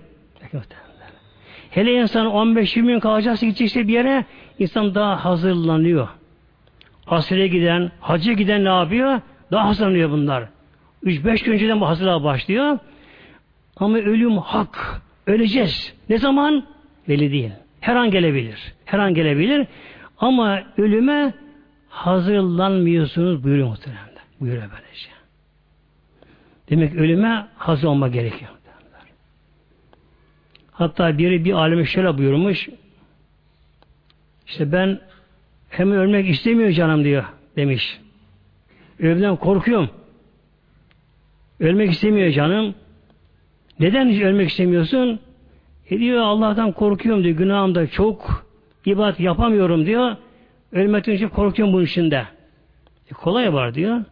Hele insan 15-20 gün kalacaksa gidecekse bir yere insan daha hazırlanıyor. Asire giden, hacı giden ne yapıyor? Daha hazırlanıyor bunlar. 3-5 gün önceden bu hazırlığa başlıyor. Ama ölüm hak. Öleceğiz. Ne zaman? Belli değil. Her an gelebilir. Her an gelebilir. Ama ölüme hazırlanmıyorsunuz buyuruyor muhtemelen. Buyuruyor böylece. Demek ölüme hazır olma gerekiyor. Hatta biri bir alime şöyle buyurmuş. İşte ben hem ölmek istemiyor canım diyor demiş. Ölümden korkuyorum. Ölmek istemiyor canım. Neden hiç ölmek istemiyorsun? E diyor Allah'tan korkuyorum diyor. Günahım da çok. ibadet yapamıyorum diyor. Ölmekten için korkuyorum bunun içinde. E kolay var diyor.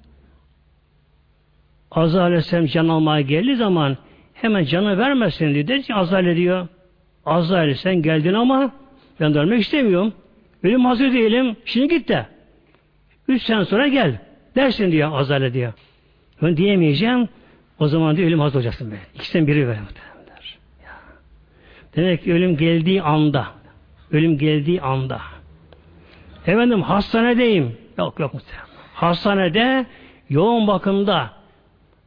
Azrail Aleyhisselam can almaya geldiği zaman hemen canı vermesin diyor. Der ki Azrail diyor. Azrail sen geldin ama ben de ölmek istemiyorum. Ölüm hazır değilim. Şimdi git de. Üç sene sonra gel. Dersin diyor Azrail diyor. Ben diyemeyeceğim. O zaman diyor ölüm hazır olacaksın be. İkisinden biri. Der. Ya. Demek ki ölüm geldiği anda. Ölüm geldiği anda. Efendim hastanedeyim. Yok yok muhtemelen. Hastanede yoğun bakımda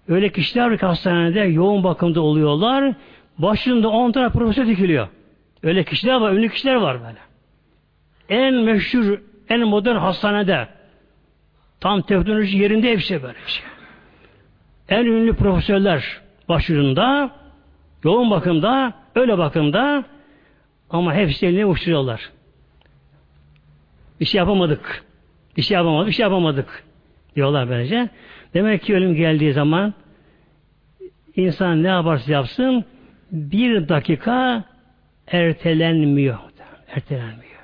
öyle kişiler ki hastanede yoğun bakımda oluyorlar. Başında 10 tane profesör dikiliyor. Öyle kişiler var, ünlü kişiler var böyle. En meşhur, en modern hastanede tam teknoloji yerinde hepsi böyle şey. En ünlü profesörler başvurunda, yoğun bakımda, öyle bakımda ama hepsi eline uçuruyorlar. Bir şey yapamadık. Bir şey yapamadık, bir şey yapamadık diyorlar böylece. Demek ki ölüm geldiği zaman insan ne yaparsa yapsın bir dakika ertelenmiyor. Ertelenmiyor.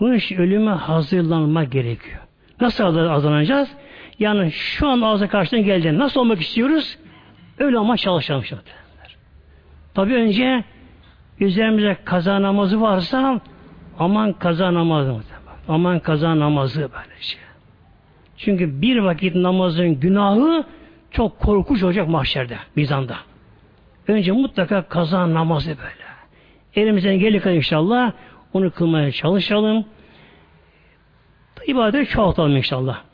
Bunun için ölüme hazırlanma gerekiyor. Nasıl hazırlanacağız? Yani şu an ağza karşıdan geleceğim. Nasıl olmak istiyoruz? Öyle olma çalışalım şimdi. Tabi önce üzerimize kaza namazı varsa aman kaza namazı aman kaza namazı böyle şey. Çünkü bir vakit namazın günahı çok korkunç olacak mahşerde, mizanda. Önce mutlaka kaza namazı böyle. Elimizden gelirken inşallah onu kılmaya çalışalım. İbadet çoğaltalım inşallah.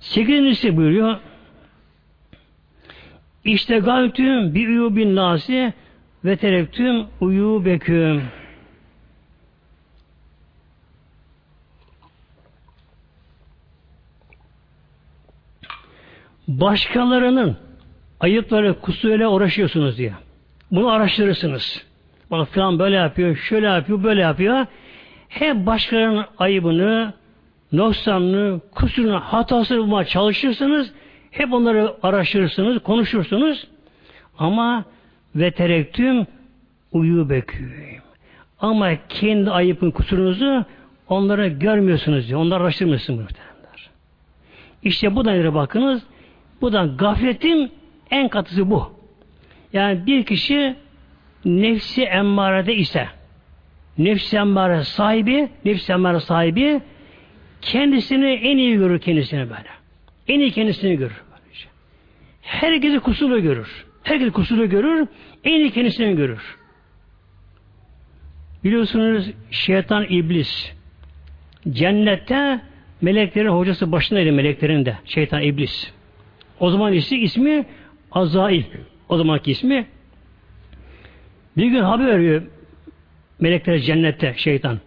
Sekizincisi buyuruyor. İşte galtüm bir uyu bin nasi ve terektüm uyu beküm. Başkalarının ayıpları kusuruyla uğraşıyorsunuz diye. Bunu araştırırsınız. Bak falan böyle yapıyor, şöyle yapıyor, böyle yapıyor. Hep başkalarının ayıbını, noksanını, kusurunu, hatasını bulmaya çalışırsınız. Hep onları araştırırsınız, konuşursunuz. Ama ve terektüm uyu. Ama kendi ayıpın kusurunuzu onları görmüyorsunuz diyor. Onları araştırmıyorsunuz muhtemelenler. İşte bu da bakınız. Bu da gafletin en katısı bu. Yani bir kişi nefsi emmarede ise nefsi emmare sahibi nefsi emmare sahibi kendisini en iyi görür kendisini böyle. En iyi kendisini görür. Herkesi kusurlu görür. Herkes kusurlu görür. En iyi kendisini görür. Biliyorsunuz şeytan iblis cennette meleklerin hocası başındaydı meleklerin de şeytan iblis. O zaman ismi, ismi Azail. O zamanki ismi. Bir gün haber veriyor melekler cennette şeytan.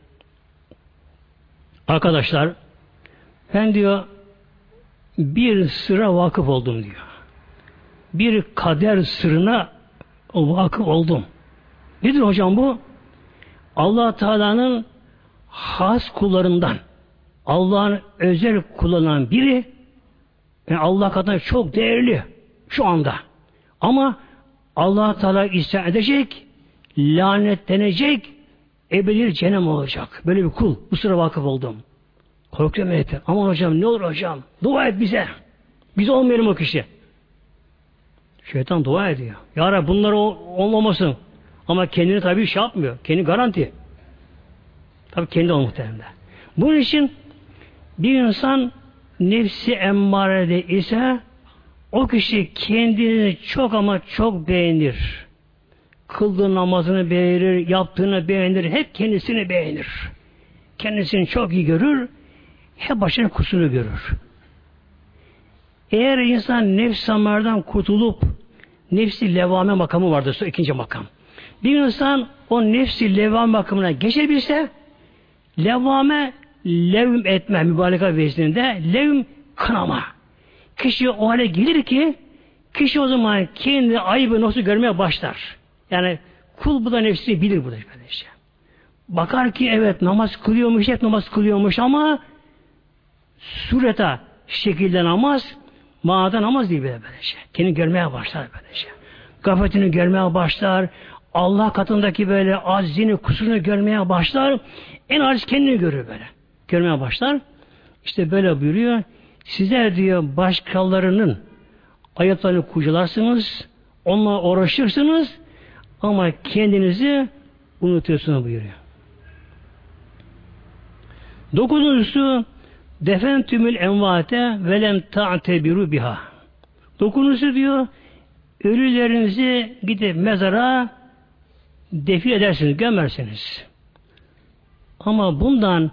Arkadaşlar ben diyor bir sıra vakıf oldum diyor. Bir kader sırrına vakıf oldum. Nedir hocam bu? allah Teala'nın has kullarından Allah'ın özel kullanan biri yani Allah katında çok değerli şu anda. Ama allah Teala isyan edecek, lanetlenecek, ebedi cehennem olacak. Böyle bir kul. Bu sıra vakıf oldum. Korkuyor melekler. Aman hocam ne olur hocam. Dua et bize. Biz olmayalım o kişi. Şeytan dua ediyor. Ya Rabbi bunlar olmamasın. Ama kendini tabii şey yapmıyor. Kendi garanti. Tabii kendi o muhtemelen. Bunun için bir insan nefsi emmarede ise o kişi kendini çok ama çok beğenir. Kıldığı namazını beğenir, yaptığını beğenir, hep kendisini beğenir. Kendisini çok iyi görür, hep başının kusuru görür. Eğer insan nefs amardan kurtulup nefsi levame makamı vardır, o ikinci makam. Bir insan o nefsi levame makamına geçebilse levame levm etme mübareka vezninde levm kınama. Kişi o hale gelir ki kişi o zaman kendi ayıbı nasıl görmeye başlar. Yani kul bu da nefsini bilir bu da kardeşim. Bakar ki evet namaz kılıyormuş, hep namaz kılıyormuş ama sureta şekilde namaz, manada namaz değil böyle böyle şey. Kendini görmeye başlar böyle şey. Gafetini görmeye başlar, Allah katındaki böyle azini, kusurunu görmeye başlar. En aciz kendini görür böyle. Görmeye başlar. İşte böyle buyuruyor. Sizler diyor başkalarının ayetlerini kucalarsınız, onunla uğraşırsınız ama kendinizi unutuyorsunuz buyuruyor. Dokuzuncusu defentümül envate velem ta'tebiru biha. Dokunuzu diyor ölülerinizi gidip mezara defil edersiniz, gömersiniz. Ama bundan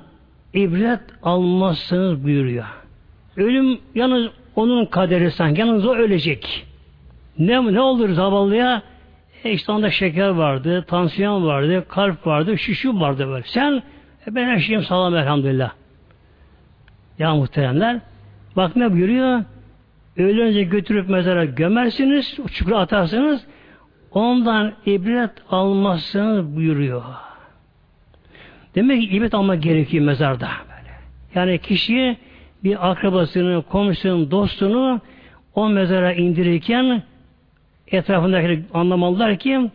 ibret almazsınız buyuruyor. Ölüm yalnız onun kaderi sanki. Yalnız o ölecek. Ne, ne olur zavallıya? E işte onda şeker vardı, tansiyon vardı, kalp vardı, şişu vardı böyle. Sen e ben her şeyim sağlam elhamdülillah. Ya muhteremler bak ne buyuruyor? Öğlence götürüp mezara gömersiniz, çukura atarsınız, ondan ibret almazsınız buyuruyor. Demek ki ibret almak gerekiyor mezarda. Böyle. Yani kişiye bir akrabasını, komşusunu, dostunu o mezara indirirken etrafındaki anlamalılar ki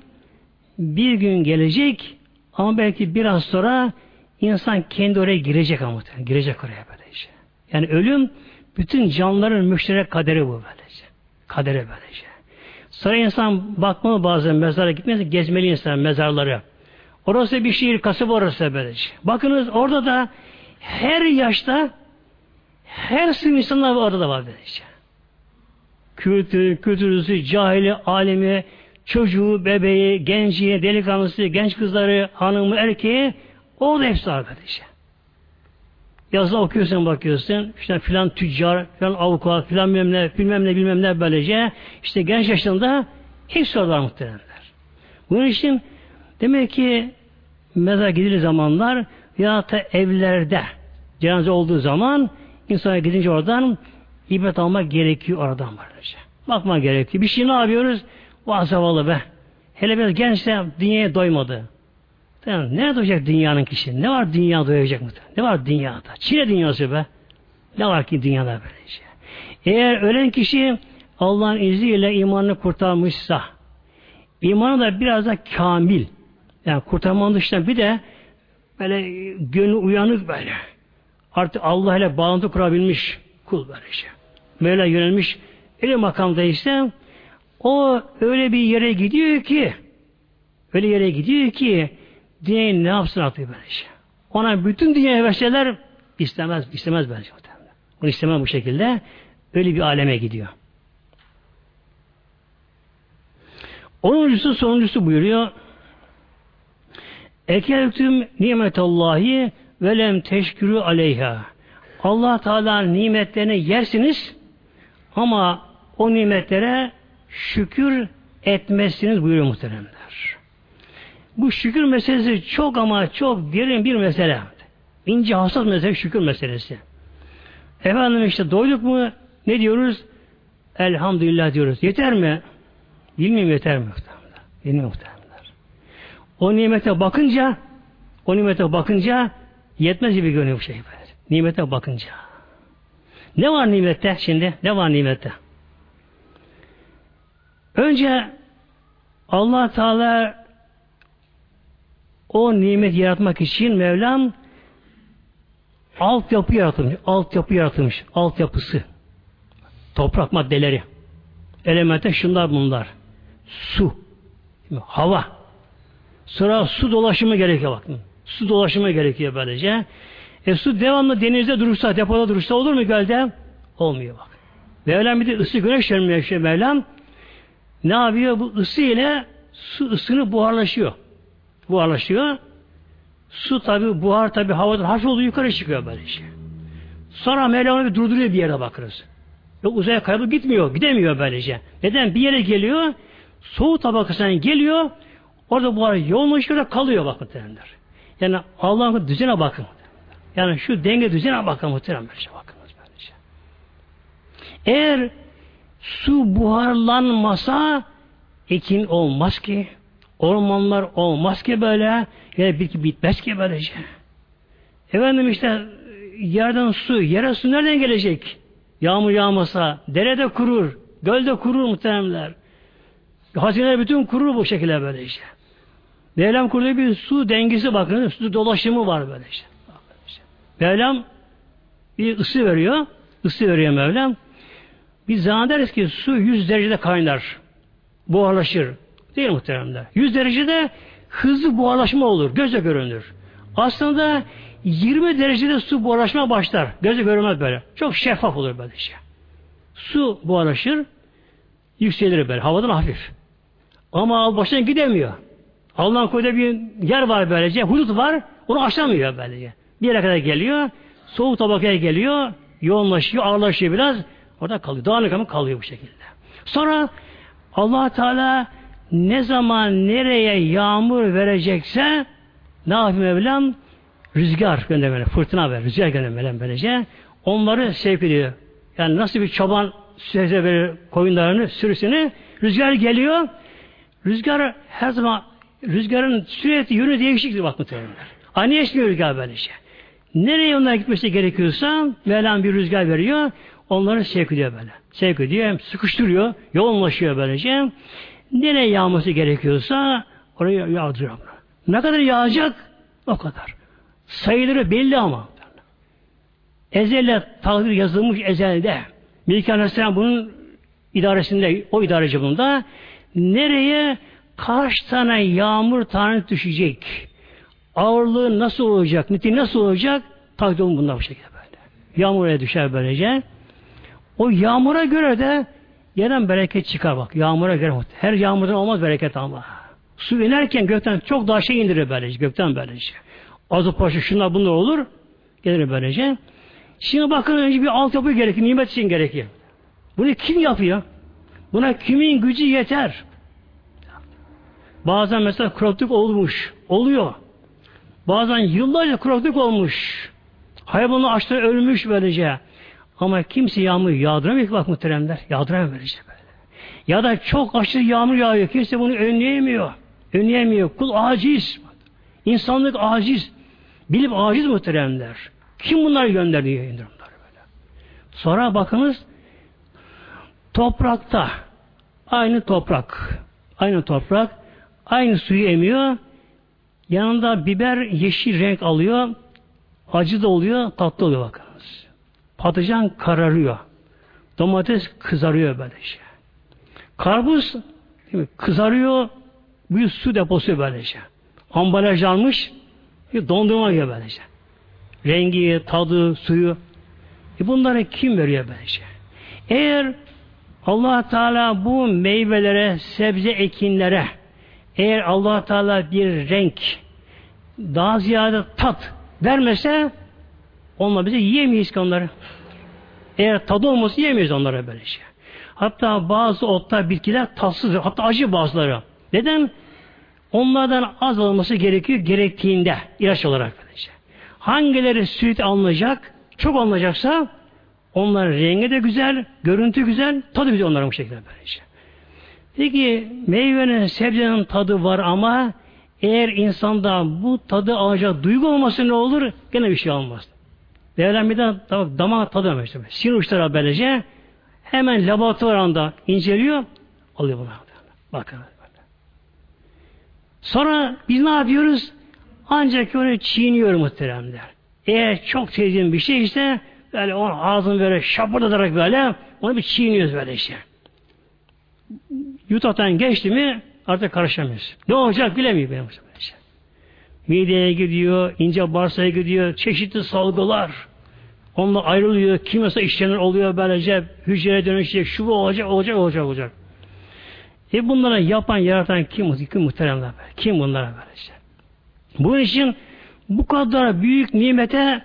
bir gün gelecek ama belki biraz sonra insan kendi oraya girecek ama girecek oraya böylece. Yani ölüm bütün canlıların müşterek kaderi bu böylece. Kaderi böylece. Sonra insan bakmalı bazen mezara gitmesi gezmeli insan mezarları. Orası bir şehir kasaba orası böylece. Bakınız orada da her yaşta her sınıf insanlar orada da var böylece. Kültür, kültürlüsü, cahili, alemi, çocuğu, bebeği, genci, delikanlısı, genç kızları, hanımı, erkeği orada hepsi var. Yazılı okuyorsun bakıyorsun, işte filan tüccar, filan avukat, filan bilmem ne, bilmem ne, bilmem ne böylece, işte genç yaşlarında hepsi orada muhteremler. Bunun için demek ki mezar gidilir zamanlar ya da evlerde cenaze olduğu zaman insana gidince oradan ibret almak gerekiyor oradan böylece. Bakma gerekiyor. Bir şey ne yapıyoruz? Vah zavallı be. Hele biraz gençse dünyaya doymadı. Yani nerede doyacak dünyanın kişi? Ne var dünya doyacak mı? Ne var dünyada? Çile dünyası be. Ne var ki dünyada böylece? Eğer ölen kişi Allah'ın izniyle imanını kurtarmışsa, imanı da biraz da kamil, yani kurtarmanın dışında bir de böyle gönlü uyanık böyle. Artık Allah ile bağlantı kurabilmiş kul böylece. Mevla yönelmiş öyle makamda o öyle bir yere gidiyor ki öyle yere gidiyor ki dünyayı ne yapsın artık böylece. Ona bütün dünya hevesler istemez, istemez bence. Bunu istemez bu şekilde. Öyle bir aleme gidiyor. Onuncusu sonuncusu buyuruyor. Ekeltüm nimetallahi ve lem teşkürü aleyha. Allah Teala nimetlerini yersiniz ama o nimetlere şükür etmezsiniz buyuruyor muhteremler. Bu şükür meselesi çok ama çok derin bir mesele. İnce hassas mesele şükür meselesi. Efendim işte doyduk mu ne diyoruz? Elhamdülillah diyoruz. Yeter mi? Bilmiyorum yeter mi? Bilmiyorum muhtemelen. O nimete bakınca o nimete bakınca yetmez gibi görünüyor bu şey. Nimete bakınca. Ne var nimette şimdi? Ne var nimette? Önce Allah Teala o nimet yaratmak için Mevlam altyapı yaratılmış. Altyapı yaratılmış. Altyapısı. Toprak maddeleri. Elemente şunlar bunlar. Su. Hava. Sonra su dolaşımı gerekiyor bakın. Su dolaşımı gerekiyor böylece. E su devamlı denizde durursa, depoda durursa olur mu gölde? Olmuyor bak. Mevlam bir de ısı güneş vermiyor işte Mevlam. Ne yapıyor? Bu ısı ile su ısını buharlaşıyor. Buharlaşıyor. Su tabi buhar tabi havadan hafif olduğu yukarı çıkıyor böylece. Sonra Mevlam bir durduruyor bir yere bakırız. Yok uzaya kaybı gitmiyor, gidemiyor böylece. Neden? Bir yere geliyor, soğuk tabakasından geliyor, Orada buhar yoğunlaşıyor kalıyor bakın muhtemelenler. Yani Allah'ın düzene bakın. Yani şu denge düzene bakın muhtemelen böylece bakınız böylece. Eğer su buharlanmasa ekin olmaz ki, ormanlar olmaz ki böyle, yani bitki bitmez ki böylece. Efendim işte yerden su, yere su nereden gelecek? Yağmur yağmasa, derede kurur, gölde kurur muhtemelenler. Hazineler bütün kurur bu şekilde böylece. Mevlam kurduğu bir su dengesi bakın. Su dolaşımı var böyle işte. Mevlam bir ısı veriyor. ısı veriyor Mevlam. Biz zannederiz ki su 100 derecede kaynar. Buharlaşır. Değil muhteremler. 100 derecede hızlı buharlaşma olur. Göze görünür. Aslında 20 derecede su buharlaşma başlar. Göze görünmez böyle. Çok şeffaf olur böyle şey. Su buharlaşır. Yükselir böyle. Havadan hafif. Ama al başına gidemiyor. Allah'ın koyduğu bir yer var böylece. Hudut var. Onu aşamıyor böylece. Bir yere kadar geliyor. Soğuk tabakaya geliyor. Yoğunlaşıyor, ağırlaşıyor biraz. Orada kalıyor. Dağınık ama kalıyor bu şekilde. Sonra allah Teala ne zaman nereye yağmur verecekse ne yapayım Mevlam? Rüzgar göndermeli, fırtına ver, rüzgar göndermeli böylece. Onları sevk ediyor. Yani nasıl bir çoban sürekli verir koyunlarını, sürüsünü, rüzgar geliyor. Rüzgar her zaman rüzgarın sürekli yönü değişiktir bak muhtemelen. Aynı esmiyor rüzgar böylece. Nereye onlar gitmesi gerekiyorsa Mevlam bir rüzgar veriyor. Onları sevk ediyor böyle. Sevk ediyor, sıkıştırıyor, yoğunlaşıyor böylece. Nereye yağması gerekiyorsa oraya yağdırıyor. Ne kadar yağacak? O kadar. Sayıları belli ama. Ezelle takdir yazılmış ezelde. Melike Aleyhisselam bunun idaresinde, o idareci bunda nereye kaç tane yağmur tane düşecek? Ağırlığı nasıl olacak? Niteliği nasıl olacak? Takdir bunlar bu şekilde böyle. Yağmur düşer böylece. O yağmura göre de yerden bereket çıkar bak. Yağmura göre. Her yağmurdan olmaz bereket ama. Su inerken gökten çok daha şey indirir böylece. Gökten böylece. Azı paşa şunlar bunlar olur. Gelir böylece. Şimdi bakın önce bir altyapı gerekir. Nimet için gerekir. Bunu kim yapıyor? Buna kimin gücü yeter? Bazen mesela kuraklık olmuş. Oluyor. Bazen yıllarca kuraklık olmuş. Hayvanlar açta ölmüş böylece. Ama kimse yağmur yağdıramıyor bak muhteremler. Yağdıramıyor böylece böyle. Ya da çok aşırı yağmur yağıyor. Kimse bunu önleyemiyor. Önleyemiyor. Kul aciz. İnsanlık aciz. Bilip aciz muhteremler. Kim bunları gönderdi yayındır böyle. Sonra bakınız toprakta aynı toprak aynı toprak aynı suyu emiyor yanında biber yeşil renk alıyor acı da oluyor tatlı oluyor bakınız patlıcan kararıyor. Domates kızarıyor böyle şey. Karpuz değil mi? kızarıyor bir su deposu böylece ambalajlanmış bir dondurma gibi böylece rengi, tadı, suyu. E bunları kim veriyor böylece eğer allah Teala bu meyvelere, sebze ekinlere eğer allah Teala bir renk daha ziyade tat vermese onunla bize yiyemeyiz ki onları. Eğer tadı olmasa yiyemeyiz onlara böyle şey. Hatta bazı otlar, bitkiler tatsız, hatta acı bazıları. Neden? Onlardan az olması gerekiyor gerektiğinde ilaç olarak böylece. Hangileri süt alınacak, çok alınacaksa Onların rengi de güzel, görüntü güzel, tadı güzel onların bu şekilde böylece. Peki meyvenin, sebzenin tadı var ama eğer insanda bu tadı alacak duygu olması ne olur? Gene bir şey olmaz. Devlet bir de damak tadı vermiş. Sinir uçları böylece hemen laboratuvarında inceliyor, alıyor bunu. Bakın. Sonra biz ne yapıyoruz? Ancak onu çiğniyor muhteremler. Eğer çok sevdiğim bir şey işte Böyle onun ağzını böyle şapırdatarak böyle onu bir çiğniyoruz böyle işte. Yutaktan geçti mi artık karışamıyoruz. Ne olacak bilemiyor benim işte. Mideye gidiyor, ince bağırsağa gidiyor, çeşitli salgılar. Onunla ayrılıyor, kimyasal işlemler oluyor böylece, hücreye dönüşecek, şu bu olacak, olacak, olacak, olacak. E bunlara yapan, yaratan kim, kim muhteremler? Kim bunlara böylece? Bunun için bu kadar büyük nimete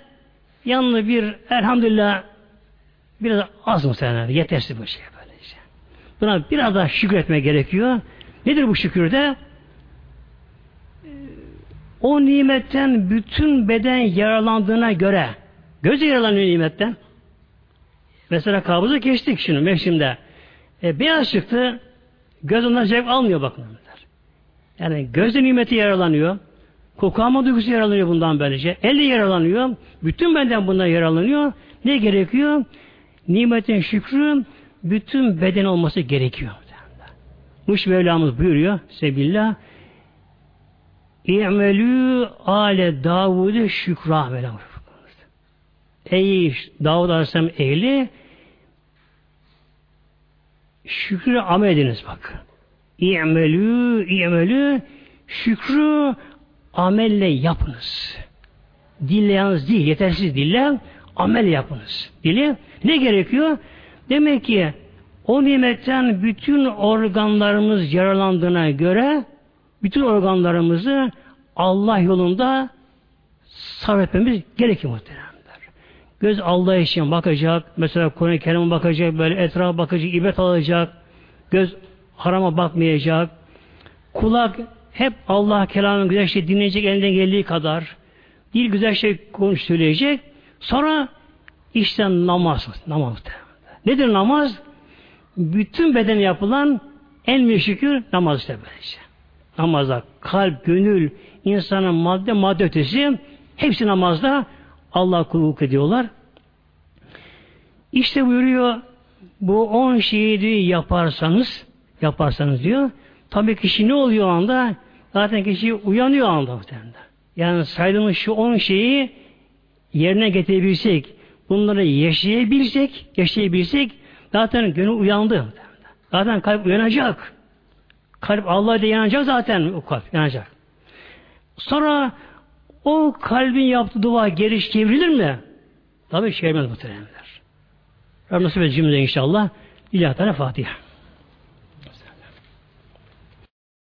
Yanına bir elhamdülillah biraz az mı sen yetersiz bu şey böyle işte. Buna biraz daha şükretme gerekiyor. Nedir bu şükürde? O nimetten bütün beden yaralandığına göre göz yaralanıyor nimetten. Mesela kabızı geçtik şimdi mevsimde. E, beyaz çıktı göz ondan zevk almıyor bakın. Yani gözde nimeti yaralanıyor. Koku alma duygusu yaralanıyor bundan böylece. El de yaralanıyor. Bütün beden bundan yaralanıyor. Ne gerekiyor? Nimetin şükrü bütün beden olması gerekiyor. Muş Mevlamız buyuruyor. Sebillah İ'melü ale Davud'u şükra Mevlamız. Ey Davud Aleyhisselam ehli şükrü amel ediniz bak. İ'melü i'melü şükrü amelle yapınız. Dille yalnız değil, yetersiz dille amel yapınız. Dile ne gerekiyor? Demek ki O nimetten bütün organlarımız yararlandığına göre bütün organlarımızı Allah yolunda sarf etmemiz gerekir muhteremler. Göz Allah için bakacak, mesela Kur'an-ı Kerim'e bakacak, böyle etrafa bakacak, ibret alacak, göz harama bakmayacak, kulak hep Allah kelamını güzel şey dinleyecek elinden geldiği kadar, dil güzel şey konuş söyleyecek, sonra işte namaz, namaz. Nedir namaz? Bütün beden yapılan en büyük şükür namaz işte böylece. Namazda kalp, gönül, insanın madde, madde ötesi hepsi namazda Allah kulluk ediyorlar. İşte buyuruyor bu on şeyi yaparsanız yaparsanız diyor tabii kişi ne oluyor anda? Zaten kişi uyanıyor anda muhtemelen. Yani saydığımız şu on şeyi yerine getirebilsek, bunları yaşayabilsek, yaşayabilsek zaten gönül uyandı. Zaten kalp uyanacak. Kalp Allah'a yanacak zaten o kalp yanacak. Sonra o kalbin yaptığı dua geri çevrilir mi? Tabii çevirmez muhtemelenler. Rabbim nasip cümle inşallah. İlahi Teala Fatiha.